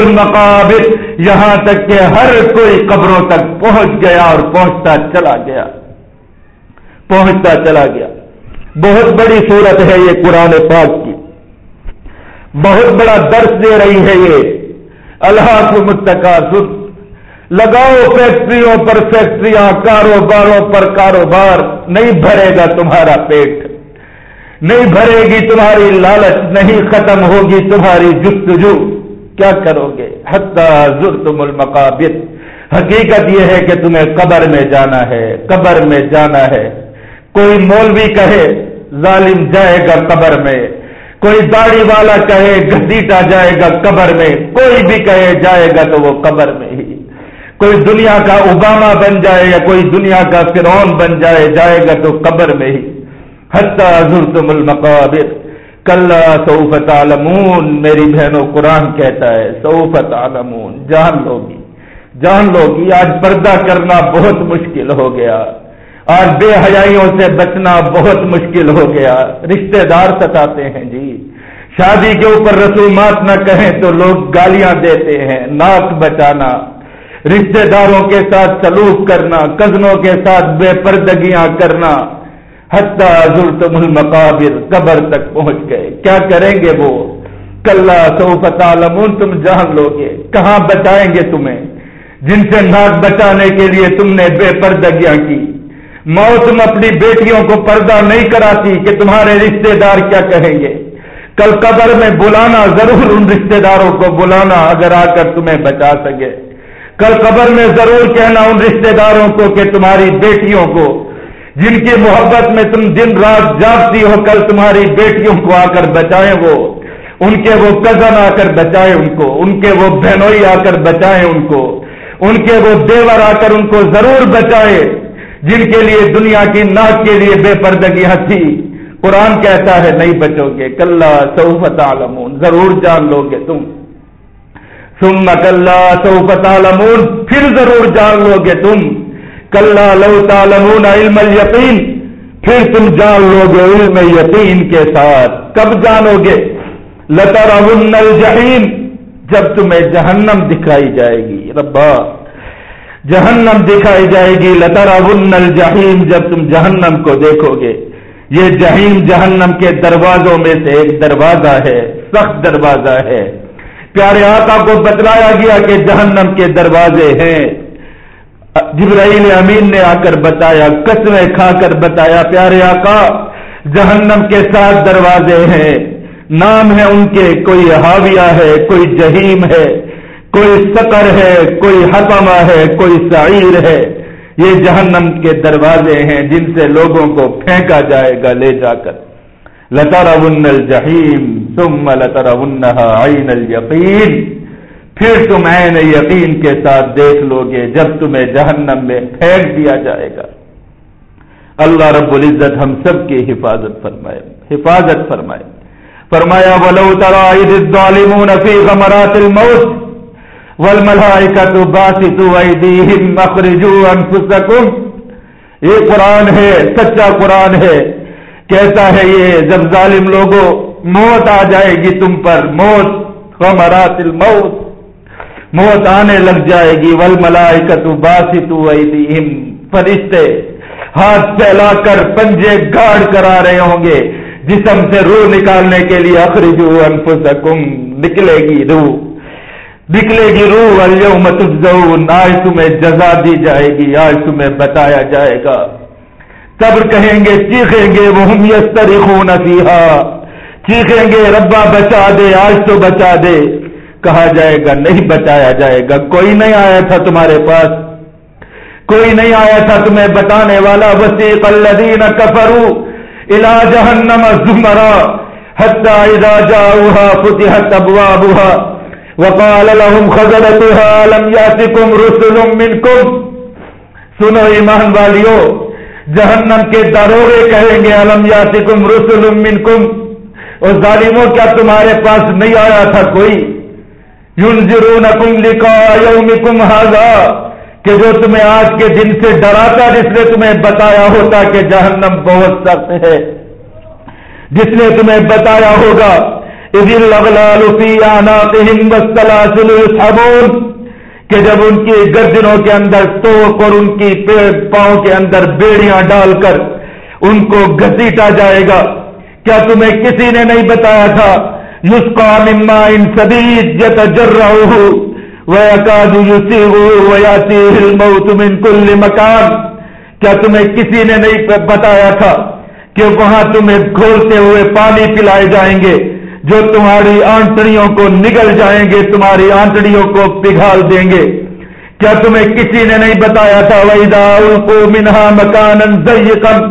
S1: المقابر، یہاں تک کہ ہر کوئی قبروں تک پہنچ گیا اور پہنچتا چلا گیا۔ پہنچتا چلا گیا۔ بہت بڑی صورت ہے یہ قرآن پاک کی۔ بہت بڑا درس دے رہی ہے یہ۔ اللہ کو متقاصد لگاؤ فیکٹریوں پر فیکٹریاں، کاروباروں پر کاروبار، نہیں بھرے گا تمہارا پیٹ۔ نہیں بھرے گی تمہاری لالچ، نہیں ختم ہوگی تمہاری جستجو۔ کیا کرو گے؟ تم المقابر۔ حقیقت یہ ہے کہ تمہیں قبر میں جانا ہے، قبر میں جانا ہے۔ کوئی مولوی کہے، ظالم جائے گا قبر میں۔ کوئی داڑھی والا کہے، گھسیٹا جائے گا قبر میں۔ کوئی بھی کہے، جائے گا تو وہ قبر میں ہی۔ کوئی دنیا کا اوباما بن جائے یا کوئی دنیا کا فرون بن جائے جائے گا تو قبر میں ہی۔ حتیٰ زرتم المقابر۔ کل سعفت عالمون میری بہنوں، قرآن کہتا ہے سعفت عالمون جان لو گی۔ جان لو گی۔ آج پردہ کرنا بہت مشکل ہو گیا۔ آج بے حیائیوں سے بچنا بہت مشکل ہو گیا۔ رشتہ دار ستاتے ہیں جی۔ شادی کے اوپر رسومات نہ کہیں تو لوگ گالیاں دیتے ہیں، ناک بچانا۔ رشتہ داروں کے ساتھ سلوک کرنا کزنوں کے ساتھ بے پردگیاں کرنا۔ حتیٰ ظلم المقابر، قبر تک پہنچ گئے۔ کیا کریں گے وہ؟ کل سوفت عالمون تم جان لو گے۔ کہاں بچائیں گے تمہیں؟ جن سے ناک بچانے کے لیے تم نے بے پردگیاں کی۔ موت تم اپنی بیٹیوں کو پردہ نہیں کراتی کہ تمہارے رشتہ دار کیا کہیں گے۔ کل قبر میں بلانا ضرور ان رشتہ داروں کو بلانا، اگر آ کر تمہیں بچا سکے۔ کل قبر میں ضرور کہنا ان رشتہ داروں کو کہ تمہاری بیٹیوں کو، جن کی محبت میں تم دن رات جاگتی ہو، کل تمہاری بیٹیوں کو آ کر بچائیں وہ۔ ان کے وہ کزن آ کر بچائیں ان کو، ان کے وہ بہنوئی آ کر بچائیں ان کو۔ ان کے وہ دیور آ کر ان کو ضرور بچائے جن کے لیے دنیا کی ناک کے لیے بے پردگیاں تھی قرآن کہتا ہے، نہیں بچو گے کل سعفت عالمون ضرور جان لو گے تم۔ سم کل سعفت عالمون پھر ضرور جان لو گے تم۔ کل لو تعلمون علم یقین پھر تم جان لو گے علم یقین کے ساتھ۔ کب جانو گے؟ لتا الجحیم، جب تمہیں جہنم دکھائی جائے گی۔ ربا، جہنم دکھائی جائے گی۔ لطرا الجحیم، جب تم جہنم کو دیکھو گے۔ یہ جہیم جہنم کے دروازوں میں سے ایک دروازہ ہے، سخت دروازہ ہے۔ پیارے آقا کو بتلایا گیا کہ جہنم کے دروازے ہیں۔ جبرائیل امین نے آ کر بتایا کسرے کھا کر بتایا، پیارے آقا، جہنم کے ساتھ دروازے ہیں۔ نام ہے ان کے، کوئی حاویہ ہے، کوئی جہیم ہے، کوئی سکر ہے، کوئی حتمہ ہے، کوئی سعیر ہے۔ یہ جہنم کے دروازے ہیں جن سے لوگوں کو پھینکا جائے گا، لے جا کر۔ لطر الجحیم ثم لطر عین الیقین۔ پھر تم عین یقین کے ساتھ دیکھ لو گے جب تمہیں جہنم میں پھینک دیا جائے گا۔ اللہ رب العزت ہم سب کی حفاظت فرمائے حفاظت فرمائے۔ فرمایا، ولو ترى اذ الظالمون في غمرات الموت والملائكه باسطوا ايديهم اخرجوا انفسكم یہ قرآن ہے، سچا قرآن ہے۔ کہتا ہے یہ جب ظالم لوگوں، موت آ جائے گی تم پر، موت غمرات الموت، موت آنے لگ جائے گی ول ملائکت تو باسی تو فرشتے ہاتھ پھیلا کر پنجے گاڑ کرا رہے ہوں گے، جسم سے روح نکالنے کے لیے اخرجو انفسکم، نکلے گی روح۔ نکلے گی روح اليوم تجزون آج تمہیں جزا دی جائے گی، آج تمہیں بتایا جائے گا۔ تب کہیں گے، چیخیں گے وہ ہم یسترخون فیہا۔ چیخیں گے، ربا بچا دے، آج تو بچا دے۔ کہا جائے گا، نہیں بچایا جائے گا۔ کوئی نہیں آیا تھا تمہارے پاس۔ کوئی نہیں آیا تھا تمہیں بتانے والا۔ وسیق الذین کفروا الى جهنم زمرا حتى اذا جاءوها فتحت ابوابها وقال لهم خزنتها، لم ياتكم رسل منكم سنو ایمان والیو جہنم کے داروغے کہیں گے علم یاتکم رسل منکم؟ اور ظالموں، کیا تمہارے پاس نہیں آیا تھا کوئی؟ ينذرونكم لقاء يومكم هذا کہ جو تمہیں آج کے دن سے ڈراتا، جس نے تمہیں بتایا ہوتا کہ جہنم بہت سخت ہے۔ جس نے تمہیں بتایا ہوگا کہ جب ان کی گردنوں کے اندر توپ اور ان کی پاؤں کے اندر بیڑیاں ڈال کر ان کو گسیٹا جائے گا، کیا تمہیں کسی نے نہیں بتایا تھا؟ یوس مما ان سبھی جر رہا مِنْ كُلِّ مَكَانٍ کیا تمہیں کسی نے نہیں بتایا تھا کہ وہاں تمہیں کھولتے ہوئے پانی پلائے جائیں گے؟ جو تمہاری آنٹڑیوں کو نگل جائیں گے، تمہاری آنٹڑیوں کو پگھال دیں گے۔ کیا تمہیں کسی نے نہیں بتایا تھا، وَإِذَا أُلْقُوا مِنْهَا مَكَانًا ضَيِّقًا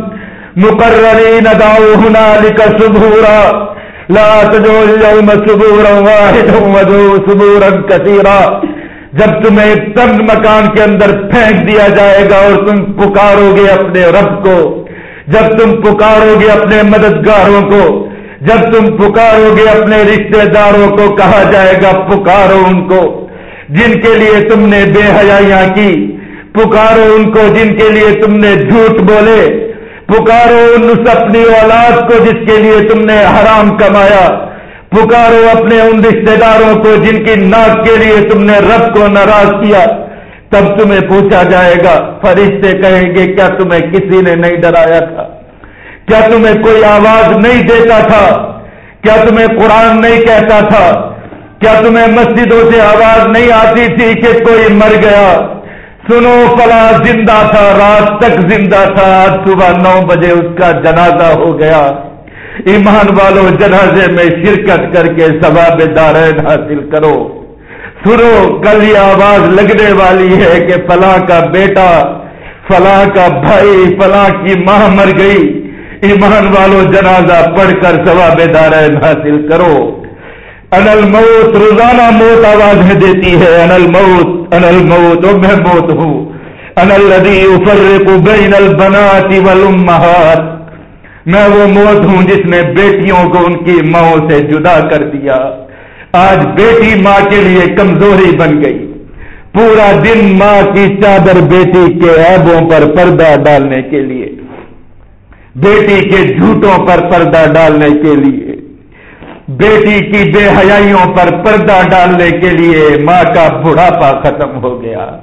S1: مُقَرَّنِينَ دَعُوا هُنَالِكَ سُبُورًا۔ لا تدعوا اليوم سبورا واحدا ودعوا سبورا جب تمہیں تنگ مکان کے اندر پھینک دیا جائے گا اور تم پکارو گے اپنے رب کو، جب تم پکارو گے اپنے مددگاروں کو جب تم پکارو گے اپنے رشتے داروں کو، کہا جائے گا پکارو ان کو۔ جن کے لیے تم نے بے حیاں کی، پکارو ان کو جن کے لیے تم نے جھوٹ بولے۔ پکارو ان اپنی اولاد کو جس کے لیے تم نے حرام کمایا۔ پکارو اپنے ان رشتے داروں کو جن کی ناک کے لیے تم نے رب کو ناراض کیا۔ تب تمہیں پوچھا جائے گا، فرشتے کہیں گے، کیا تمہیں کسی نے نہیں ڈرایا تھا؟ کیا تمہیں کوئی آواز نہیں دیتا تھا؟ کیا تمہیں قرآن نہیں کہتا تھا؟ کیا تمہیں مسجدوں سے آواز نہیں آتی تھی کہ کوئی مر گیا؟ سنو فلا زندہ تھا، رات تک زندہ تھا، آج صبح نو بجے اس کا جنازہ ہو گیا۔ ایمان والوں جنازے میں شرکت کر کے ثواب دارین حاصل کرو۔ سنو، کل یہ آواز لگنے والی ہے کہ فلاں کا بیٹا، فلاں کا بھائی، فلاں کی ماں مر گئی۔ ایمان والوں جنازہ پڑھ کر ثواب دارین حاصل کرو۔ انل موت روزانہ موت آواز دیتی ہے۔ انل موت انل موت میں موت ہوں۔ انل ندی افر بین البناتی والامہات۔ میں وہ موت ہوں جس نے بیٹیوں کو ان کی ماں سے جدا کر دیا۔ آج بیٹی ماں کے لیے کمزوری بن گئی۔ پورا دن ماں کی چادر بیٹی کے عیبوں پر پردہ ڈالنے کے لیے۔ بیٹی کے جھوٹوں پر پردہ ڈالنے کے لیے، بیٹی کی بے حیائیوں پر پردہ ڈالنے کے لیے ماں کا بڑھاپا ختم ہو گیا۔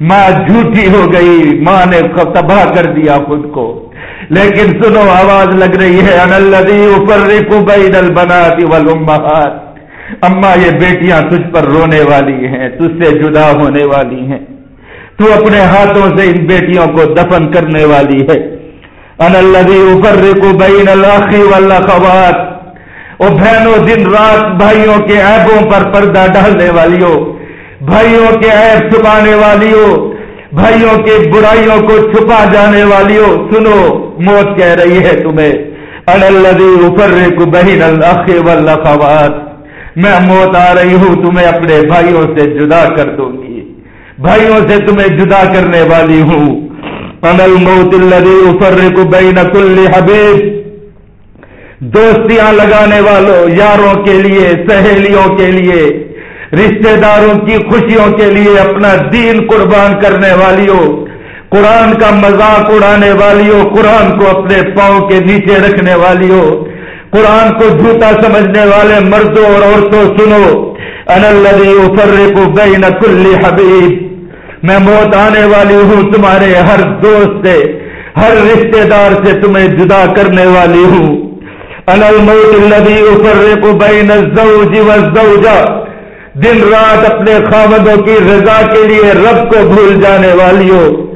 S1: ماں جھوٹی ہو گئی، ماں نے تباہ کر دیا خود کو۔ لیکن سنو، آواز لگ رہی ہے انلدی اوپر ریکو بین البناتی والامہات۔ اما، یہ بیٹیاں تجھ پر رونے والی ہیں، تجھ سے جدا ہونے والی ہیں۔ تو اپنے ہاتھوں سے ان بیٹیوں کو دفن کرنے والی ہے۔ انلدی اوپر ریکو بین الاخی والاخوات۔ او بہنوں، دن رات بھائیوں کے عیبوں پر پردہ ڈالنے والی ہو بھائیوں کے عیب چھپانے والی ہو بھائیوں کی برائیوں کو چھپا جانے والی ہو سنو، موت کہہ رہی ہے تمہیں۔ اوپر کو بہن اللہ میں موت آ رہی ہوں، تمہیں اپنے بھائیوں سے جدا کر دوں گی۔ بھائیوں سے تمہیں جدا کرنے والی ہوں۔ انل موت الدی اوپر کو بہن کل حبیب دوستیاں لگانے والوں، یاروں کے لیے، سہیلیوں کے لیے، رشتہ داروں کی خوشیوں کے لیے اپنا دین قربان کرنے والی ہو قرآن کا مذاق اڑانے والی ہو قرآن کو اپنے پاؤں کے نیچے رکھنے والی ہو قرآن کو جھوٹا سمجھنے والے مردوں اور عورتوں سنو انلدی افرے کو بین کلی حبیب میں موت آنے والی ہوں تمہارے ہر دوست سے، ہر رشتہ دار سے تمہیں جدا کرنے والی ہوں۔ انل موت الدی افرے کو بین الزوج والزوجہ۔ دن رات اپنے خامدوں کی رضا کے لیے رب کو بھول جانے والی ہو۔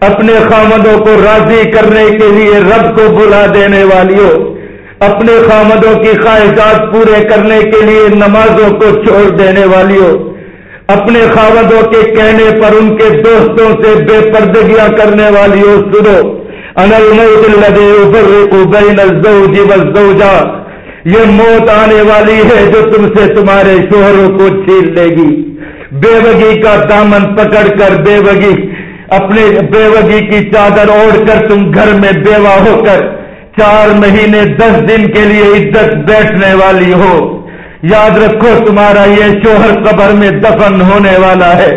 S1: اپنے خامدوں کو راضی کرنے کے لیے رب کو بلا دینے والی ہو۔ اپنے خامدوں کی خواہشات پورے کرنے کے لیے نمازوں کو چھوڑ دینے والی ہو۔ اپنے خامدوں کے کہنے پر ان کے دوستوں سے بے پردگیاں کرنے والی ہو سنو انل یہ موت آنے والی ہے جو تم سے تمہارے شوہروں کو چھین لے گی۔ بیوگی کا دامن پکڑ کر بیوگی، اپنے بے وگی کی چادر اوڑھ کر تم گھر میں بیوہ ہو کر چار مہینے دس دن کے لیے عزت بیٹھنے والی ہو۔ یاد رکھو تمہارا یہ شوہر قبر میں دفن ہونے والا ہے۔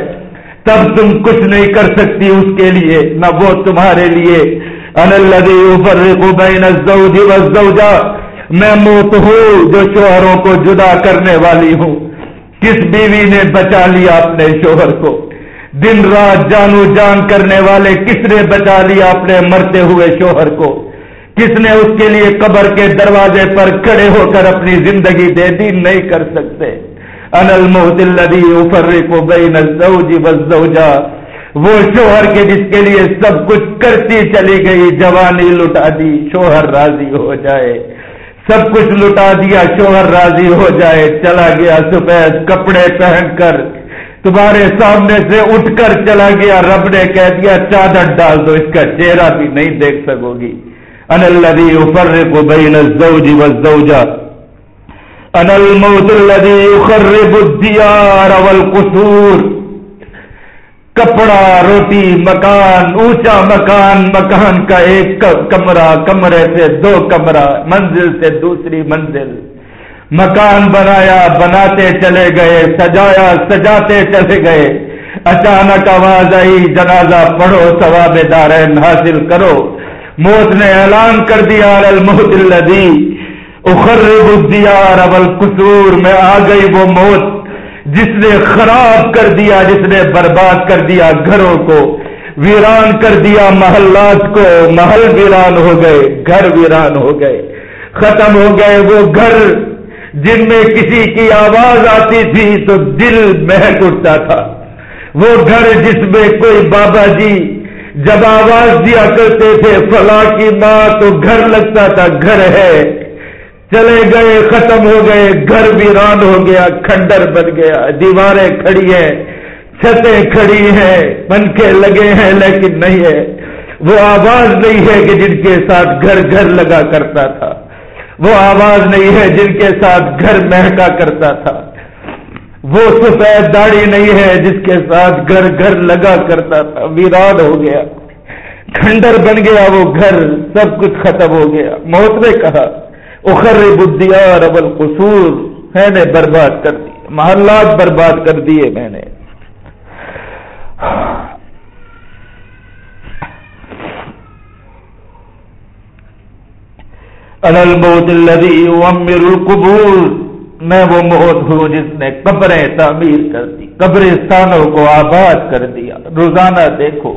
S1: تب تم کچھ نہیں کر سکتی اس کے لیے، نہ وہ تمہارے لیے۔ انلدی بین والزوجہ۔ میں موت ہوں جو شوہروں کو جدا کرنے والی ہوں۔ کس بیوی نے بچا لیا اپنے شوہر کو؟ دن رات جانو جان کرنے والے کس نے بچا لیا اپنے مرتے ہوئے شوہر کو؟ کس نے اس کے لیے قبر کے دروازے پر کھڑے ہو کر اپنی زندگی دے دی، نہیں کر سکتے۔ انل موت الدی اوفر کو بین الزوج والزوجہ۔ وہ شوہر کے جس کے لیے سب کچھ کرتی چلی گئی، جوانی لٹا دی، شوہر راضی ہو جائے۔ سب کچھ لٹا دیا، شوہر راضی ہو جائے۔ چلا گیا سفید کپڑے پہن کر۔ تمہارے سامنے سے اٹھ کر چلا گیا۔ رب نے کہہ دیا، چادر ڈال دو، اس کا چہرہ بھی نہیں دیکھ سکو گی۔ انلدی افر کو بین الزوج والزوجہ ان الموت الذي يخرب الديار والقصور. کپڑا، روٹی، مکان، اونچا مکان مکان کا ایک کمرہ، کمرے سے دو کمرہ، منزل سے دوسری منزل. مکان بنایا، بناتے چلے گئے، سجایا، سجاتے چلے گئے. اچانک آواز آئی، جنازہ پڑھو، ثواب دارین حاصل کرو. موت نے اعلان کر دیا المحد الدی اخرب الدیار ابل قصور میں آ گئی وہ موت، جس نے خراب کر دیا، جس نے برباد کر دیا گھروں کو، ویران کر دیا محلات کو، محل ویران ہو گئے، گھر ویران ہو گئے۔ ختم ہو گئے وہ گھر جن میں کسی کی آواز آتی تھی تو دل مہک اٹھتا تھا۔ وہ گھر جس میں کوئی بابا جی جب آواز دیا کرتے تھے، فلاں کی ماں تو گھر لگتا تھا، گھر ہے۔ چلے گئے، ختم ہو گئے، گھر ویران ہو گیا، کھنڈر بن گیا، دیواریں کھڑی ہیں، چھتیں کھڑی ہیں، پنکھے لگے ہیں، لیکن نہیں ہے۔ وہ آواز نہیں ہے کہ جن کے ساتھ گھر گھر لگا کرتا تھا۔ وہ آواز نہیں ہے جن کے ساتھ گھر مہکا کرتا تھا۔ وہ سفید داڑھی نہیں ہے جس کے ساتھ گھر گھر لگا کرتا تھا، ویران ہو گیا۔ کھنڈر بن گیا، وہ گھر سب کچھ ختم ہو گیا۔ موت نے کہا اخر بدیار ابل قصور میں نے برباد کر دی۔ محلات برباد کر دیے میں نے۔ الموت الذي يؤمر القبور۔ میں وہ موت ہوں جس نے قبریں تعمیر کر دی، قبرستانوں کو آباد کر دیا۔ روزانہ دیکھو،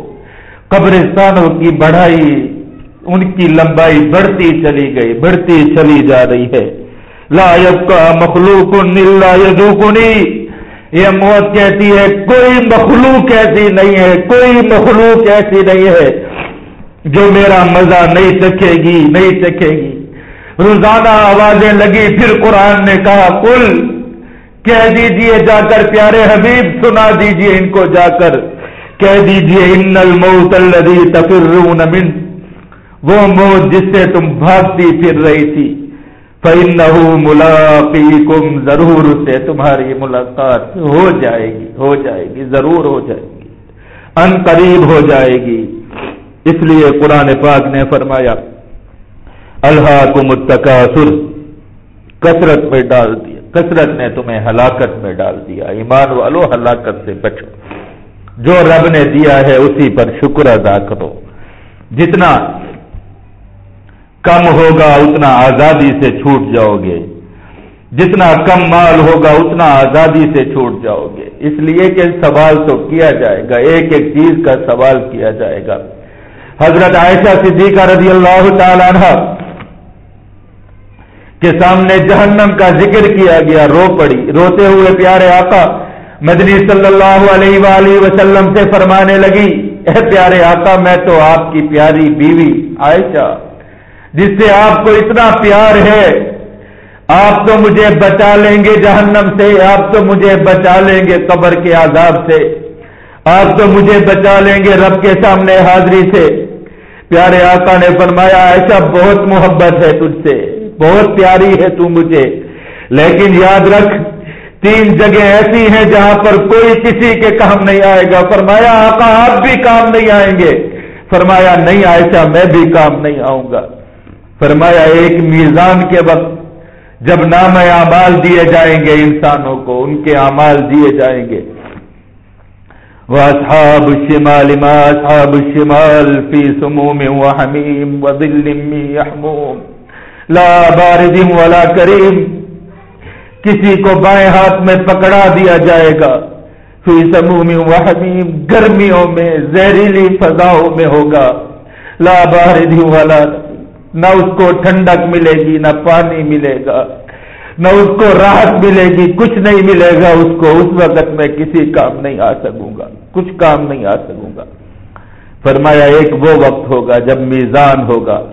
S1: قبرستانوں کی بڑھائی، ان کی لمبائی بڑھتی چلی گئی، بڑھتی چلی جا رہی ہے۔ لا کا مخلوق یہ موت کہتی ہے، کوئی مخلوق ایسی نہیں ہے، کوئی مخلوق ایسی نہیں ہے جو میرا مزہ نہیں چکھے گی، نہیں چکھے گی۔ روزانہ آوازیں لگی پھر قرآن نے کہا کل کہہ دیجیے جا کر پیارے حبیب، سنا دیجیے ان کو جا کر۔ کہہ دیجیے، ان الموت الذي تفرون من وہ موت جس سے تم بھاگتی پھر رہی تھی۔ فَإِنَّهُ مُلَاقِيكُمْ، ضرور سے تمہاری ملاقات ہو جائے گی، ہو جائے گی، ضرور ہو جائے گی۔ ان قریب ہو جائے گی۔ اس لیے قرآن پاک نے فرمایا اللہ کو متقاصر کثرت میں ڈال دیا، کثرت نے تمہیں ہلاکت میں ڈال دیا، ایمان والو ہلاکت سے بچو۔ جو رب نے دیا ہے، اسی پر شکر ادا کرو۔ جتنا کم ہوگا، اتنا آزادی سے چھوٹ جاؤ گے۔ جتنا کم مال ہوگا، اتنا آزادی سے چھوٹ جاؤ گے۔ اس لیے کہ سوال تو کیا جائے گا، ایک ایک چیز کا سوال کیا جائے گا۔ حضرت عائشہ صدیقہ رضی اللہ تعالی عنہ کے سامنے جہنم کا ذکر کیا گیا، رو پڑی۔ روتے ہوئے پیارے آقا مدنی صلی اللہ علیہ وآلہ وسلم سے فرمانے لگی، اے پیارے آقا، میں تو آپ کی پیاری بیوی عائشہ، جس سے آپ کو اتنا پیار ہے، آپ تو مجھے بچا لیں گے جہنم سے، آپ تو مجھے بچا لیں گے قبر کے عذاب سے، آپ تو مجھے بچا لیں گے رب کے سامنے حاضری سے۔ پیارے آقا نے فرمایا ایسا بہت محبت ہے تجھ سے۔ بہت پیاری ہے تو مجھے۔ لیکن یاد رکھ، تین جگہ ایسی ہیں جہاں پر کوئی کسی کے کام نہیں آئے گا۔ فرمایا، آقا، آپ بھی کام نہیں آئیں گے۔ فرمایا، نہیں عائشہ، میں بھی کام نہیں آؤں گا۔ فرمایا، ایک میزان کے وقت جب نام اعمال دیے جائیں گے انسانوں کو، ان کے اعمال دیے جائیں گے۔ وَأَصْحَابُ الشِّمَالِ مَا أَصْحَابُ الشِّمَالِ فِي سُمُومٍ وَحَمِيمٍ وَظِلٍّ مِّن يَحْمُومٍ۔ لَا بَارِدٍ وَلَا كَرِيمٍ کسی کو بائیں ہاتھ میں پکڑا دیا جائے گا۔ فی سموم وحمیم گرمیوں میں، زہریلی فضاؤں میں ہوگا۔ لا بارد ولا، نہ اس کو ٹھنڈک ملے گی، نہ پانی ملے گا۔ نہ اس کو راحت ملے گی، کچھ نہیں ملے گا۔ اس کو اس وقت میں کسی کام نہیں آ سکوں گا۔ کچھ کام نہیں آ سکوں گا۔ فرمایا، ایک وہ وقت ہوگا جب میزان ہوگا۔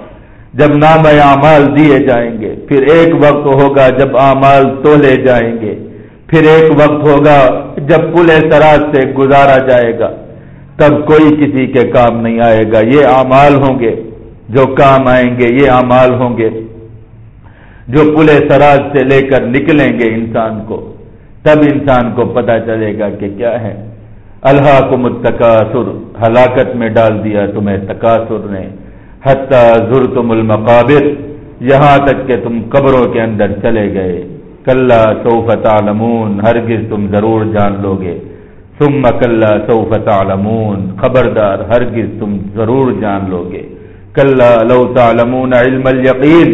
S1: جب نام اعمال دیے جائیں گے، پھر ایک وقت ہوگا جب اعمال تولے جائیں گے، پھر ایک وقت ہوگا جب پلے سراج سے گزارا جائے گا۔ تب کوئی کسی کے کام نہیں آئے گا۔ یہ اعمال ہوں گے، جو کام آئیں گے، یہ اعمال ہوں گے۔ جو پلے سراج سے لے کر نکلیں گے انسان کو، تب انسان کو پتا چلے گا کہ کیا ہے۔ اللہ کو متقاصر ہلاکت میں ڈال دیا تمہیں تقاصر نے۔ حتیٰ ضر تم المقابر، یہاں تک کہ تم قبروں کے اندر چلے گئے۔ کل سوف تعلمون، ہرگز تم ضرور جان لو گے ثم کل سوف تعلمون، خبردار، ہرگز تم ضرور جان لو گے کل لو تعلمون علم الیقین،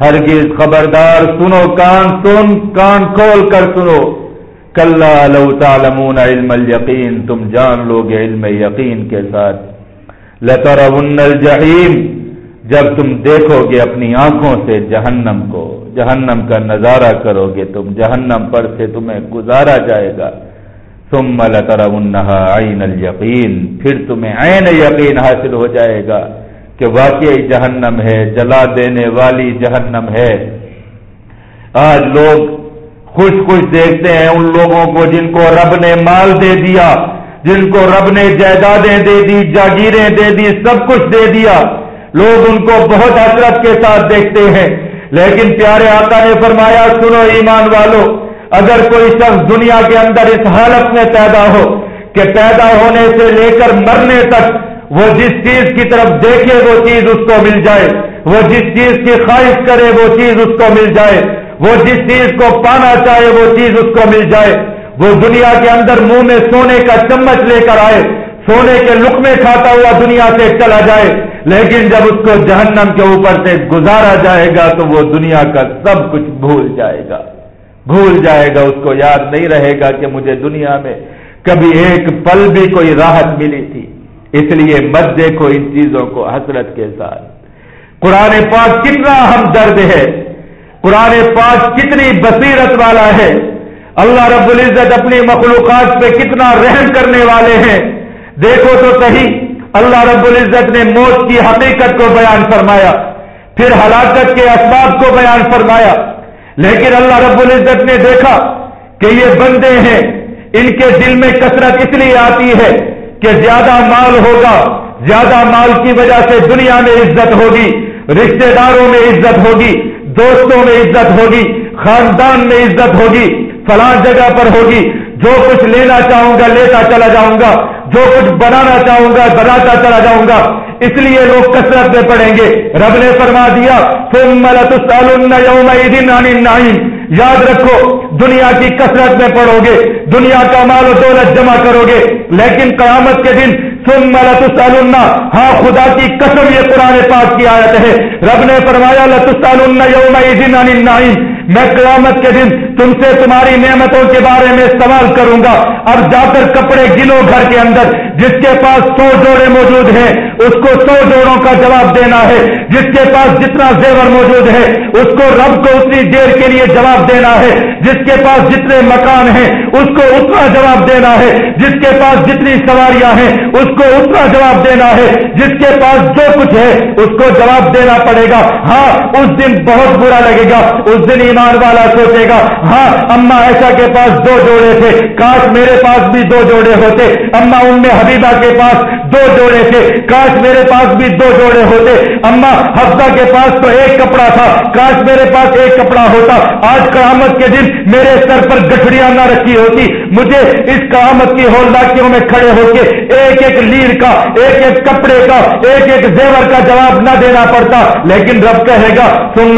S1: ہرگز خبردار، سنو کان، سن کان کھول کر سنو۔ کل لو تعلمون علم الیقین، تم جان لو گے علم یقین کے ساتھ۔ لترون الجحیم، جب تم دیکھو گے اپنی آنکھوں سے جہنم کو، جہنم کا نظارہ کرو گے تم، جہنم پر سے تمہیں گزارا جائے گا۔ ثم لترونها عین الیقین، پھر تمہیں عین یقین حاصل ہو جائے گا کہ واقعی جہنم ہے، جلا دینے والی جہنم ہے۔ آج لوگ خوش خوش دیکھتے ہیں ان لوگوں کو جن کو رب نے مال دے دیا۔ جن کو رب نے جائیدادیں دے دی، جاگیریں دے دی، سب کچھ دے دیا۔ لوگ ان کو بہت حسرت کے ساتھ دیکھتے ہیں۔ لیکن پیارے آقا نے فرمایا، سنو ایمان والو، اگر کوئی شخص دنیا کے اندر اس حالت میں پیدا ہو کہ پیدا ہونے سے لے کر مرنے تک وہ جس چیز کی طرف دیکھے وہ چیز اس کو مل جائے۔ وہ جس چیز کی خواہش کرے وہ چیز اس کو مل جائے۔ وہ جس چیز کو پانا چاہے وہ چیز اس کو مل جائے۔ وہ دنیا کے اندر منہ میں سونے کا چمچ لے کر آئے، سونے کے لک میں کھاتا ہوا دنیا سے چلا جائے، لیکن جب اس کو جہنم کے اوپر سے گزارا جائے گا تو وہ دنیا کا سب کچھ بھول جائے گا۔ بھول جائے گا، اس کو یاد نہیں رہے گا کہ مجھے دنیا میں کبھی ایک پل بھی کوئی راحت ملی تھی۔ اس لیے مت دیکھو ان چیزوں کو حسرت کے ساتھ۔ قرآن پاک کتنا ہم درد ہے۔ قرآن پاک کتنی بصیرت والا ہے۔ اللہ رب العزت اپنی مخلوقات پہ کتنا رحم کرنے والے ہیں۔ دیکھو تو صحیح، اللہ رب العزت نے موت کی حقیقت کو بیان فرمایا، پھر ہلاکت کے اسباب کو بیان فرمایا۔ لیکن اللہ رب العزت نے دیکھا کہ یہ بندے ہیں، ان کے دل میں کثرت اس لیے آتی ہے کہ زیادہ مال ہوگا، زیادہ مال کی وجہ سے دنیا میں عزت ہوگی، رشتہ داروں میں عزت ہوگی، دوستوں میں عزت ہوگی، خاندان میں عزت ہوگی۔ فلاں جگہ پر ہوگی۔ جو کچھ لینا چاہوں گا، لیتا چلا جاؤں گا۔ جو کچھ بنانا چاہوں گا، بناتا چلا جاؤں گا۔ اس لیے لوگ کثرت میں پڑیں گے۔ رب نے فرما دیا یاد رکھو، دنیا کی کثرت میں پڑھو گے۔ دنیا کا مال و دولت جمع کرو گے۔ لیکن قیامت کے دن تم لتسالن ہاں خدا کی قسم یہ قرآن پاک کی آیت ہے۔ رب نے فرمایا لتسالن یوم عن النعیم میں قیامت کے دن تم سے تمہاری نعمتوں کے بارے میں سوال کروں گا۔ اب جا کر کپڑے گنو گھر کے اندر، جس کے پاس سو جوڑے موجود ہیں، اس کو سو جوڑوں کا جواب دینا ہے۔ جس کے پاس جتنا زیور موجود ہے، اس کو رب کو اتنی دیر کے لیے جواب دینا ہے۔ جس کے پاس جتنے مکان ہیں، اس کو اتنا جواب دینا ہے۔ جس کے پاس جتنی سواریاں ہیں، اس کو اتنا جواب دینا ہے جس کے پاس جو کچھ ہے، اس کو جواب دینا پڑے گا۔ ہاں اس دن بہت برا لگے گا، اس دن ایمان والا سوچے گا۔ ہاں اما ایسا کے پاس دو جوڑے تھے، کاش میرے پاس بھی دو جوڑے ہوتے۔ اما ام حبیبہ کے پاس دو جوڑے تھے، کاش میرے پاس بھی دو جوڑے ہوتے۔ اما حفظہ کے پاس تو ایک کپڑا تھا، کاش میرے پاس ایک کپڑا ہوتا۔ آج قیامت کے دن میرے سر پر گٹھڑیاں نہ رکھی ہوتی۔ مجھے اس قیامت کی ہولڈاکیوں میں کھڑے ہو کے ایک ایک لیر کا، ایک ایک کپڑے کا، ایک ایک زیور کا جواب نہ دینا پڑتا۔ لیکن رب کہے گا دن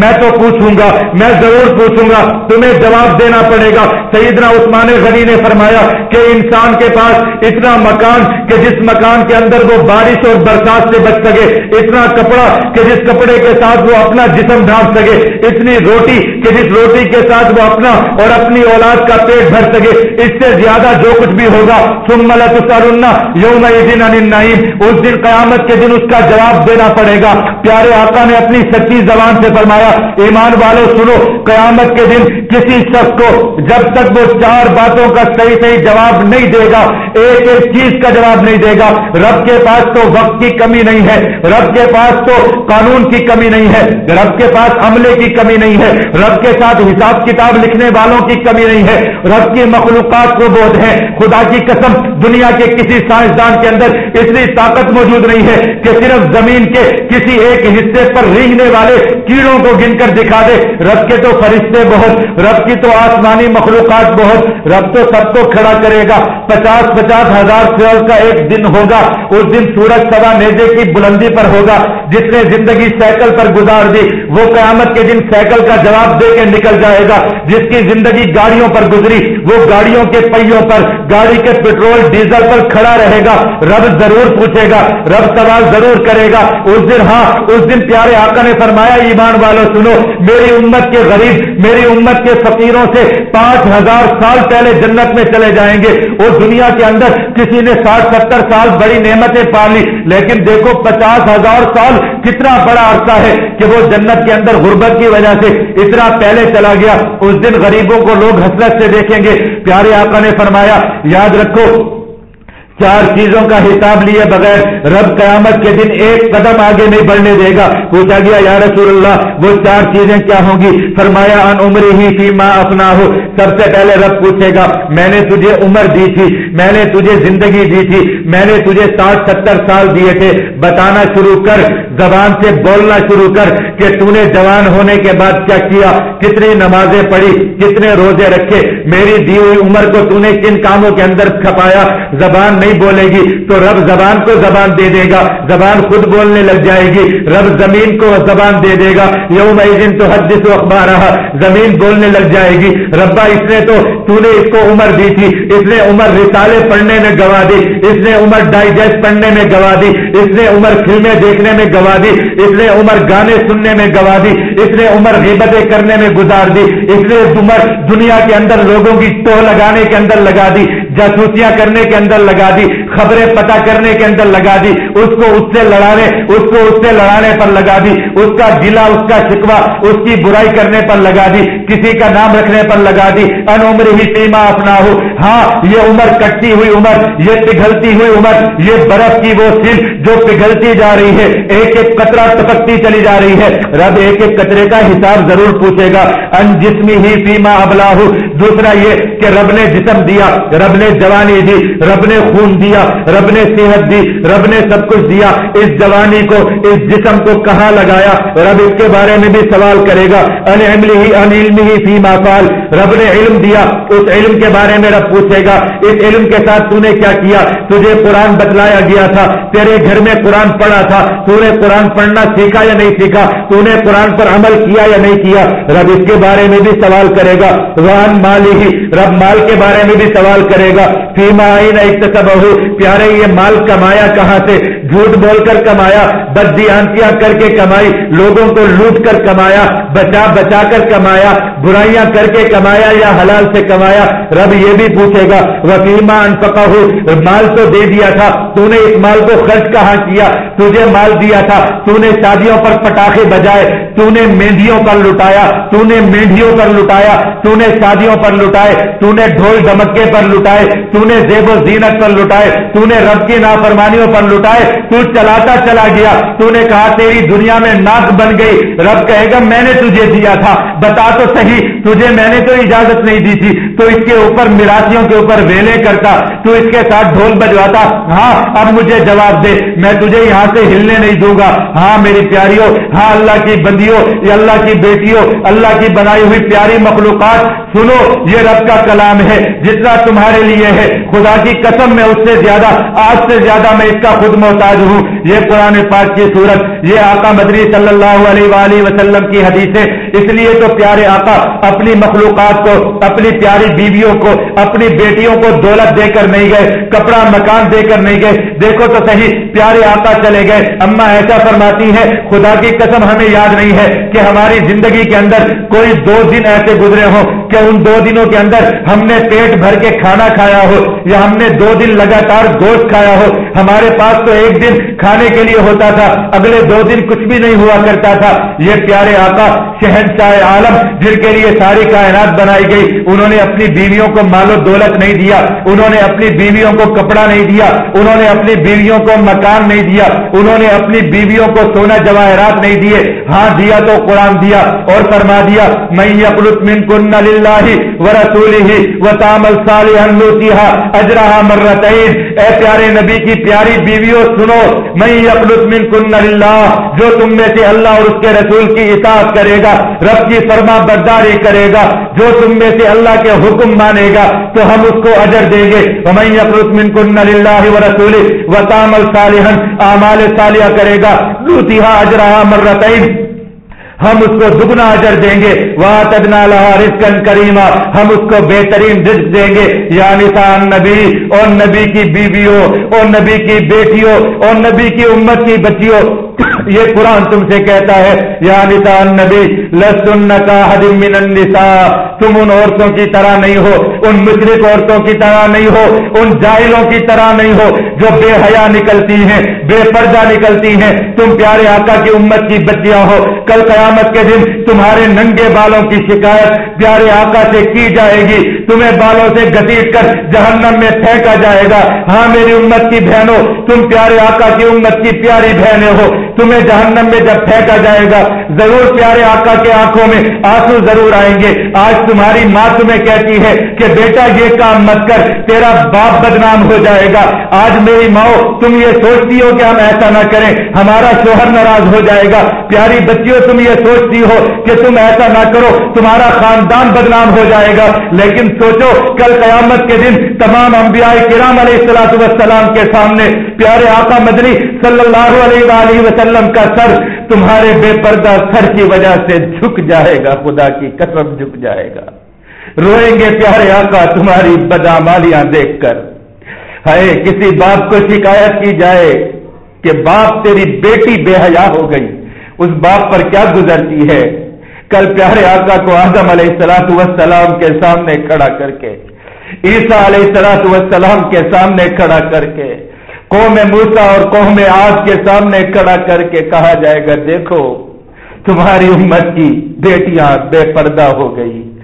S1: میں تو پوچھوں گا، میں ضرور پوچھوں گا، تمہیں جواب دینا پڑے گا۔ سیدنا عثمان غنی نے فرمایا کہ انسان کے پاس اتنا مکان کہ جس مکان کے اندر وہ بارش اور برسات سے بچ سکے، اتنا کپڑا کہ جس کپڑے کے ساتھ وہ اپنا جسم ڈھانپ سکے، اتنی روٹی کہ جس روٹی کے ساتھ وہ اپنا اور اپنی اولاد کا پیٹ بھر سکے، اس سے زیادہ جو کچھ بھی ہوگا۔ تم ملت یوم دن اس دن قیامت کے دن اس کا جواب دینا پڑے گا۔ پیارے آقا نے اپنی سچی زبان سے فرمایا، ایمان والو، سنو، قیامت کے دن کسی شخص کو جب تک وہ چار باتوں کا صحیح صحیح جواب نہیں دے گا، ایک ایک چیز کا جواب نہیں دے گا۔ رب کے پاس تو وقت کی کمی نہیں ہے، رب کے پاس تو قانون کی کمی نہیں ہے، رب کے پاس عملے کی کمی نہیں ہے، رب کے ساتھ حساب کتاب لکھنے والوں کی کمی نہیں ہے۔ رب کی مخلوقات کو بہت ہے خدا کی قسم، دنیا کے کسی سائنسدان کے اندر اتنی طاقت موجود نہیں ہے کہ صرف زمین کے کسی ایک حصے پر رینگنے والے کیڑوں کو گن کر دکھا دے۔ رب کے تو فرشتے بہت، رب کی تو آسمانی مخلوقات بہت، رب تو سب کو کھڑا کرے گا۔ پچاس پچاس ہزار سال کا ایک دن ہوگا، اس دن سورج سوا نیزے کی بلندی پر ہوگا، جس نے زندگی سائیکل پر گزار دی۔ وہ قیامت کے دن سائیکل کا جواب دے کے نکل جائے گا، جس کی زندگی گاڑیوں پر گزری۔ وہ گاڑیوں کے پہیوں پر گاڑی کے پیٹرول ڈیزل پر کھڑا رہے گا، رب ضرور پوچھے گا، رب سوال ضرور کرے گا۔ اس دن ہاں اس دن پیارے آقا نے فرمایا، ایمان والوں سنو، میری امت کے غریب، میری امت کے فقیروں سے پانچ ہزار سال پہلے جنت میں چلے جائیں گے۔ اور دنیا کے اندر کسی نے ساٹھ ستر سال بڑی نعمتیں پا لی، لیکن دیکھو، پچاس ہزار سال کتنا بڑا عرصہ ہے کہ وہ جنت کے اندر غربت کی وجہ سے اتنا پہلے چلا گیا۔ اس دن غریبوں کو لوگ حسرت سے دیکھیں گے۔ پیارے آقا نے فرمایا یاد رکھو چار چیزوں کا حساب لیے بغیر رب قیامت کے دن ایک قدم آگے نہیں بڑھنے دے گا۔ پوچھا گیا، یا رسول اللہ، وہ چار چیزیں کیا ہوں گی؟ فرمایا ان عمری ہی فی ماں اپنا ہو سب سے پہلے رب پوچھے گا، میں نے تجھے عمر دی تھی، میں نے تجھے زندگی دی تھی، میں نے تجھے ساٹھ ستر سال دیے تھے۔ بتانا شروع کر، زبان سے بولنا شروع کر کہ تو نے جوان ہونے کے بعد کیا کیا؟ کتنی نمازیں پڑھی، کتنے روزے رکھے؟ میری دی ہوئی عمر کو تو نے کن کاموں کے اندر کھپایا زبان نہیں نہیں بولے گی تو رب زبان کو زبان دے دے گا۔ زبان خود بولنے لگ جائے گی۔ رب زمین کو زبان دے دے گا۔ یوم دن تو حدث و اخبار زمین بولنے لگ جائے گی۔ ربا، اس نے تو تو نے اس کو عمر دی تھی۔ اس نے عمر رسالے پڑھنے میں گوا دی۔ اس نے عمر ڈائجسٹ پڑھنے میں گوا دی۔ اس نے عمر فلمیں دیکھنے میں گوا دی۔ اس نے عمر گانے سننے میں گوا دی۔ اس نے عمر غیبتیں کرنے میں گزار دی۔ اس نے عمر دنیا کے اندر لوگوں کی ٹو لگانے کے اندر لگا دی۔ جاسوسیاں کرنے کے اندر لگا دی، خبریں پتہ کرنے کے اندر لگا دی، اس کو اس سے لڑانے، اس کو اس سے لڑانے پر لگا دی، اس کا گلا اس کا شکوا اس کی برائی کرنے پر لگا دی۔ کسی کا نام رکھنے پر لگا دی، ان عمر ہی سیما اپنا ہو۔ ہاں یہ عمر کٹتی ہوئی عمر، یہ پگھلتی ہوئی عمر، یہ برف کی وہ سل جو پگھلتی جا رہی ہے۔ ایک ایک قطرہ ٹپکتی چلی جا رہی ہے۔ رب ایک ایک قطرے کا حساب ضرور پوچھے گا۔ ان جسمی ہی سیما ابلا ہو۔ دوسرا یہ کہ رب نے جسم دیا، رب نے جوانی دی، رب نے خون دیا، رب نے صحت دی، رب نے سب کچھ دیا۔ اس جوانی کو، اس جسم کو کہاں لگایا؟ رب اس کے بارے میں بھی سوال کرے گا۔ ان ہی ان علم ہی فی مافال رب نے علم دیا، اس علم کے بارے میں رب پوچھے گا، اس علم کے ساتھ تو نے کیا کیا؟ تجھے قرآن بتلایا گیا تھا، تیرے گھر میں قرآن پڑھا تھا تو نے قرآن پڑھنا سیکھا یا نہیں سیکھا؟ تو نے قرآن پر عمل کیا یا نہیں کیا؟ رب اس کے بارے میں بھی سوال کرے گا۔ وان مالی ہی، رب مال کے بارے میں بھی سوال کرے گا۔ فیما آئین اکتسب ہو پیارے یہ مال کمایا کہاں سے؟ جھوٹ بول کر کمایا بدیانتیاں کر کے کمائی، لوگوں کو لوٹ کر کمایا، بچا بچا کر کمایا برائیاں کر کے کمایا یا حلال سے کمایا، رب یہ بھی پوچھے گا وکیما انفقا ہو مال تو دے دیا تھا تو نے اس مال کو خرچ کہاں کیا؟ تجھے مال دیا تھا تو نے شادیوں پر پٹاخے بجائے تو نے مہندیوں پر لٹایا تو نے مہندیوں پر لٹایا تو نے شادیوں پر لٹائے تو نے ڈھول دمکے پر لٹائے تو نے زیب و زینت پر لٹائے تو نے رب کی نافرمانیوں پر لٹائے، تو چلاتا چلا گیا تو نے کہا تیری دنیا میں ناک بن گئی، رب کہے گا میں نے تجھے دیا تھا، بتا تو صحیح تجھے میں نے تو اجازت نہیں دی تھی۔ تو اس کے اوپر مراسیوں کے اوپر ویلے کرتا، تو اس کے ساتھ ڈھول بجواتا ہاں اب مجھے جواب دے، میں تجھے یہاں سے ہلنے نہیں دوں گا۔ ہاں میری پیاریوں ہاں اللہ کی بندیوں یہ اللہ کی بیٹیوں، اللہ کی بنائی ہوئی پیاری مخلوقات، سنو، یہ رب کا کلام ہے، جتنا تمہارے لیے ہے۔ خدا کی قسم، میں اس سے زیادہ، آج سے زیادہ میں اس کا خود محتاج ہوں۔ یہ قرآن پاک کی صورت، یہ آقا مدری صلی اللہ علیہ وآلہ وسلم کی حدیث ہے اس لیے تو پیارے آقا، اپنی مخلوقات کو، اپنی پیاری بیویوں کو، اپنی بیٹیوں کو دولت دے کر نہیں گئے، کپڑا، مکان دے کر نہیں گئے۔ دیکھو تو صحیح، پیارے آقا چلے گئے۔ اما ایسا فرماتی ہے خدا کی قسم ہمیں یاد نہیں ہے کہ ہماری زندگی کے اندر کوئی دو دن ایسے گزرے ہوں کہ ان دو دنوں کے اندر ہم نے پیٹ بھر کے کھانا کھایا ہو یا ہم نے دو دن لگاتار گوشت کھایا ہو، ہمارے پاس تو ایک دن کھانے کے لیے ہوتا تھا، اگلے دو دن کچھ بھی نہیں ہوا کرتا تھا۔ یہ پیارے آقا شہنشاہ عالم جن کے لیے ساری کائنات بنائی گئی، انہوں نے اپنی بیویوں کو مال و دولت نہیں دیا، انہوں نے اپنی بیویوں کو کپڑا نہیں دیا، انہوں نے اپنی بیویوں کو مکان نہیں دیا، انہوں نے اپنی بیویوں کو سونا جواہرات نہیں دیے۔ ہاں دیا تو قرآن دیا اور فرما دیا میں یقلط من کن ورسوله وتعمل صالحا نوتيها اجرها مرتين اے پیارے نبی کی پیاری بیویوں، سنو میں من کن اللہ جو تم میں سے اللہ اور اس کے رسول کی اطاعت کرے گا، رب کی فرما برداری کرے گا، جو تم میں سے اللہ کے حکم مانے گا، تو ہم اس کو اجر دیں گے۔ میں یقلط من کن اللہ و رسول و تامل صالحن اعمال صالحہ کرے گا لوتیہ اجرا مرتین۔ ہم اس کو دگنا اجر دیں گے۔ وہاں تدنا لہا رسکن کریما ہم اس کو بہترین رزق دیں گے۔ یا نسان نبی اور نبی کی بیویوں، اور نبی کی بیٹیوں، اور نبی کی امت کی بچیوں۔ یہ قرآن تم سے کہتا ہے، یا نسان نبی لسن کا حدم من النساء۔ تم ان عورتوں کی طرح نہیں ہو، ان مشرق عورتوں کی طرح نہیں ہو، ان جاہلوں کی طرح نہیں ہو۔ جو بے حیا نکلتی ہیں، بے پردہ نکلتی ہیں، تم پیارے آقا کی امت کی بچیاں ہو۔ کل قیامت کے دن تمہارے ننگے بالوں کی شکایت پیارے آقا سے کی جائے گی۔ تمہیں بالوں سے گسیٹ کر جہنم میں پھینکا جائے گا۔ ہاں میری امت کی بہنوں، تم پیارے آقا کی امت کی پیاری بہنیں ہو۔ تمہیں جہنم میں جب پھینکا جائے گا، ضرور پیارے آقا کے آنکھوں میں آنسو ضرور آئیں گے۔ آج تمہاری ماں تمہیں کہتی ہے کہ بیٹا، یہ کام مت کر، تیرا باپ بدنام ہو جائے گا۔ آج میری ماں، تم یہ سوچتی ہو کہ ہم ایسا نہ کریں، ہمارا شوہر ناراض ہو جائے گا۔ پیاری بچیوں، تم یہ سوچتی ہو کہ تم ایسا نہ کرو، تمہارا خاندان بدنام ہو جائے گا۔ لیکن سوچو، کل قیامت کے دن تمام انبیاء کرام علیہ السلاط وسلام کے سامنے پیارے آقا مدنی صلی اللہ علیہ وسلم کا سر تمہارے بے پردہ سر کی وجہ سے جھک جائے گا، خدا کی قسم جھک جائے گا۔ روئیں گے پیارے آقا تمہاری بدامالیاں دیکھ کر۔ ہے کسی باپ کو شکایت کی جائے کہ باپ تیری بیٹی بے حیا ہو گئی، اس باپ پر کیا گزرتی ہے؟ کل پیارے آقا کو آدم علیہ السلاط وسلام کے سامنے کھڑا کر کے، عیسیٰ علیہ السلاط وسلام کے سامنے کھڑا کر کے قوم موسا اور قوم آج کے سامنے کڑا کر کے کہا جائے گا، دیکھو، تمہاری امت کی بیٹیاں بے پردہ ہو گئی،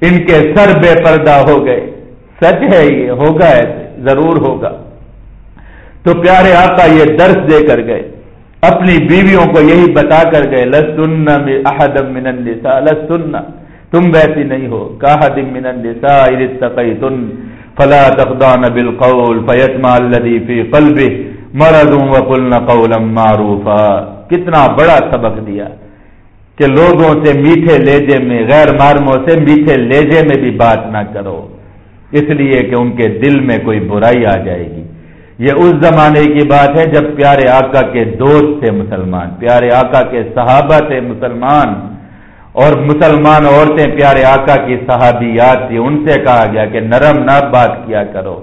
S1: ان کے سر بے پردہ ہو گئے۔ سچ ہے یہ، ہوگا ایسے، ضرور ہوگا۔ تو پیارے آقا یہ درس دے کر گئے۔ اپنی بیویوں کو یہی بتا کر گئے لسن احدم من النساء لسن تم ویسی نہیں ہو کاحدم من النساء ارتقیتن فلا تخضعن بالقول فيتمع الذي في قلبه مرض وقلن قولا معروفا۔ کتنا بڑا سبق دیا کہ لوگوں سے میٹھے لیجے میں، غیر مارموں سے میٹھے لیجے میں بھی بات نہ کرو۔ اس لیے کہ ان کے دل میں کوئی برائی آ جائے گی۔ یہ اس زمانے کی بات ہے جب پیارے آقا کے دوست تھے مسلمان، پیارے آقا کے صحابہ تھے مسلمان۔ اور مسلمان عورتیں پیارے آقا کی صحابیات تھی ان سے کہا گیا کہ نرم نہ بات کیا کرو۔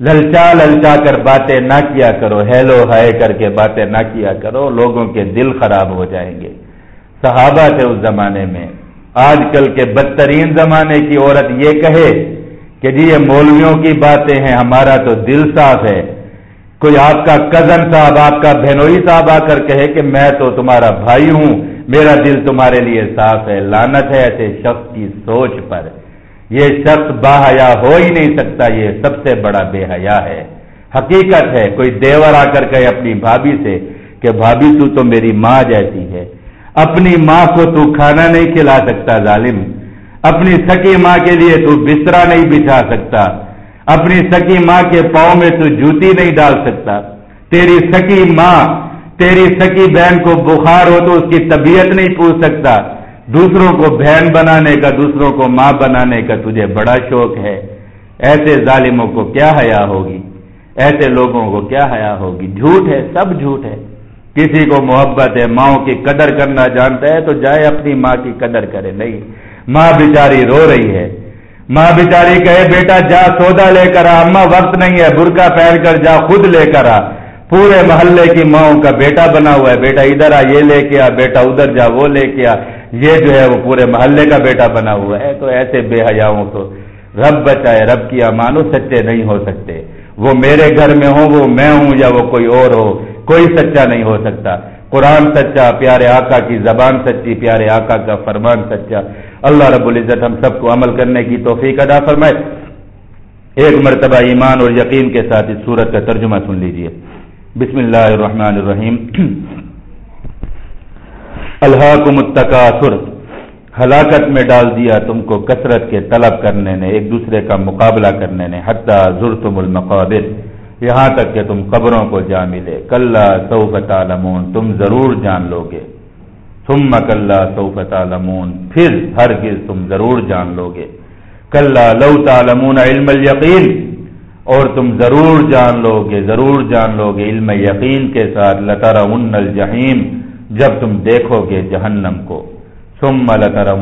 S1: للچا للچا کر باتیں نہ کیا کرو، ہیلو ہائے کر کے باتیں نہ کیا کرو، لوگوں کے دل خراب ہو جائیں گے۔ صحابہ تھے اس زمانے میں۔ آج کل کے بدترین زمانے کی عورت یہ کہے کہ جی یہ مولویوں کی باتیں ہیں، ہمارا تو دل صاف ہے۔ کوئی آپ کا کزن صاحب، آپ کا بہنوئی صاحب آ کر کہے کہ میں تو تمہارا بھائی ہوں میرا دل تمہارے لیے صاف ہے لانت ہے ایسے شخص کی سوچ پر۔ یہ شخص با حیا ہو ہی نہیں سکتا، یہ سب سے بڑا بے حیا ہے۔ حقیقت ہے، کوئی دیور آ کر کہے اپنی بھابھی سے کہ بھابھی تو تو میری ماں جیسی ہے۔ اپنی ماں کو تو کھانا نہیں کھلا سکتا ظالم۔ اپنی سکی ماں کے لیے تو بسترا نہیں بچھا سکتا۔ اپنی سکی ماں کے پاؤں میں تو جوتی نہیں ڈال سکتا۔ تیری سکی ماں تیری سکی بہن کو بخار ہو تو اس کی طبیعت نہیں پوچھ سکتا۔ دوسروں کو بہن بنانے کا، دوسروں کو ماں بنانے کا تجھے بڑا شوق ہے۔ ایسے ظالموں کو کیا حیا ہوگی؟ ایسے لوگوں کو کیا حیا ہوگی؟ جھوٹ ہے، سب جھوٹ ہے۔ کسی کو محبت ہے، ماؤں کی قدر کرنا جانتا ہے تو جائے اپنی ماں کی قدر کرے۔ نہیں، ماں بیچاری رو رہی ہے۔ ماں بیچاری کہے، بیٹا جا، سودا لے کر آ۔ اما وقت نہیں ہے، برقع پہن کر جا، خود لے کر آ۔ پورے محلے کی ماؤں کا بیٹا بنا ہوا ہے۔ بیٹا ادھر آ، یہ لے کے آ، بیٹا ادھر جا، وہ لے کے آ۔ یہ جو ہے وہ پورے محلے کا بیٹا بنا ہوا ہے۔ تو ایسے بے حیاؤں کو رب بچائے، رب کی امانو سچے نہیں ہو سکتے۔ وہ میرے گھر میں ہوں، وہ میں ہوں یا وہ کوئی اور ہو، کوئی سچا نہیں ہو سکتا۔ قرآن سچا، پیارے آقا کی زبان سچی، پیارے آقا کا فرمان سچا۔ اللہ رب العزت ہم سب کو عمل کرنے کی توفیق ادا فرمائے۔ ایک مرتبہ ایمان اور یقین کے ساتھ اس صورت کا ترجمہ سن لیجیے۔ بسم اللہ الرحمن الرحیم۔ الحاکم التکاثر۔ ہلاکت میں ڈال دیا تم کو، کثرت کے طلب کرنے نے، ایک دوسرے کا مقابلہ کرنے نے، حتیٰ ضرتم المقابر۔ یہاں تک کہ تم قبروں کو جا ملے۔ کل سوف تعلمون، تم ضرور جان لو گے۔ ثم کل سوف تعلمون، پھر ہرگز تم ضرور جان لو گے۔ کل لو تعلمون علم الیقین۔ اور تم ضرور جان لو گے، ضرور جان لو گے علم یقین کے ساتھ لطر الجحیم، جب تم دیکھو گے جہنم کو۔ ثم لطر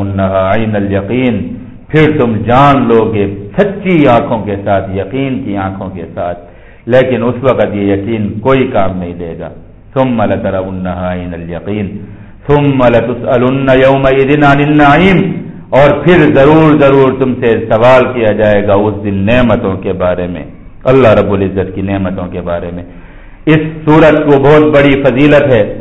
S1: عین الیقین، پھر تم جان لو گے سچی آنکھوں کے ساتھ، یقین کی آنکھوں کے ساتھ۔ لیکن اس وقت یہ یقین کوئی کام نہیں دے گا۔ ثم لطر عین الیقین، ثم لتسألن يومئذ عن النعیم اور پھر ضرور ضرور تم سے سوال کیا جائے گا اس دن نعمتوں کے بارے میں۔ اللہ رب العزت کی نعمتوں کے بارے میں۔ اس سورت کو بہت بڑی فضیلت ہے۔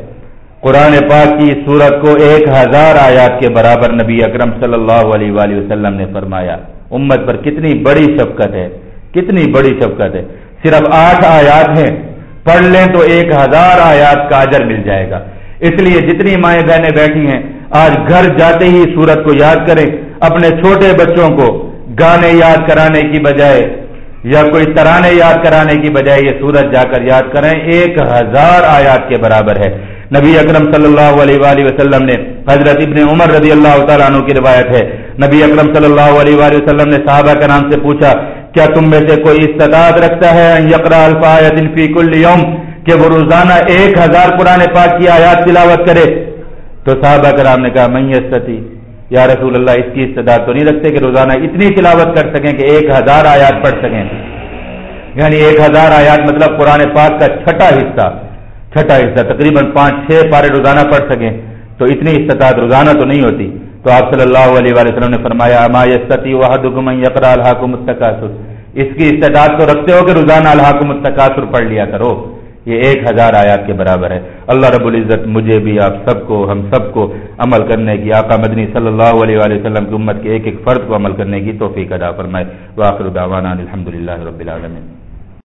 S1: قرآن پاک کی اس سورت کو ایک ہزار آیات کے برابر نبی اکرم صلی اللہ علیہ وآلہ وسلم نے فرمایا۔ امت پر کتنی بڑی شفقت ہے۔ کتنی بڑی شفقت ہے۔ صرف آٹھ آیات ہیں۔ پڑھ لیں تو ایک ہزار آیات کا اجر مل جائے گا۔ اس لیے جتنی مائیں بہنیں بیٹھی ہیں آج گھر جاتے ہی سورت کو یاد کریں، اپنے چھوٹے بچوں کو گانے یاد کرانے کی بجائے یا کوئی ترانے یاد کرانے کی بجائے یہ سورت جا کر یاد کریں، ایک ہزار آیات کے برابر ہے۔ نبی اکرم صلی اللہ علیہ وآلہ وسلم نے حضرت ابن عمر رضی اللہ تعالیٰ عنہ کی روایت ہے۔ نبی اکرم صلی اللہ علیہ وآلہ وسلم نے صحابہ کے نام سے پوچھا، کیا تم میں سے کوئی استداد رکھتا ہے یقرا الفایت فی کل یوم کہ وہ روزانہ ایک ہزار قرآن پاک کی آیات تلاوت کرے؟ تو صحابہ کرام نے کہا میں یا رسول اللہ، اس کی استداد تو نہیں رکھتے کہ روزانہ اتنی تلاوت کر سکیں کہ ایک ہزار آیات پڑھ سکیں۔ یعنی ایک ہزار آیات مطلب قرآن پاک کا چھٹا حصہ چھٹا حصہ، تقریباً پانچ، چھ پارے روزانہ پڑھ سکیں۔ تو اتنی استطاعت روزانہ تو نہیں ہوتی۔ تو آپ صلی اللہ علیہ وسلم نے فرمایا اما یستی واحد یقرا الحاق مستقاصر اس کی استطاعت تو رکھتے ہو کہ روزانہ الحاق مستقاصر پڑھ لیا کرو۔ یہ ایک ہزار آیات کے برابر ہے اللہ رب العزت مجھے بھی، آپ سب کو، ہم سب کو عمل کرنے کی، آقا مدنی صلی اللہ علیہ وآلہ وسلم کی امت کے ایک ایک فرد کو عمل کرنے کی توفیق ادا فرمائے۔ واخر دعوانا الحمد للہ رب العالمین۔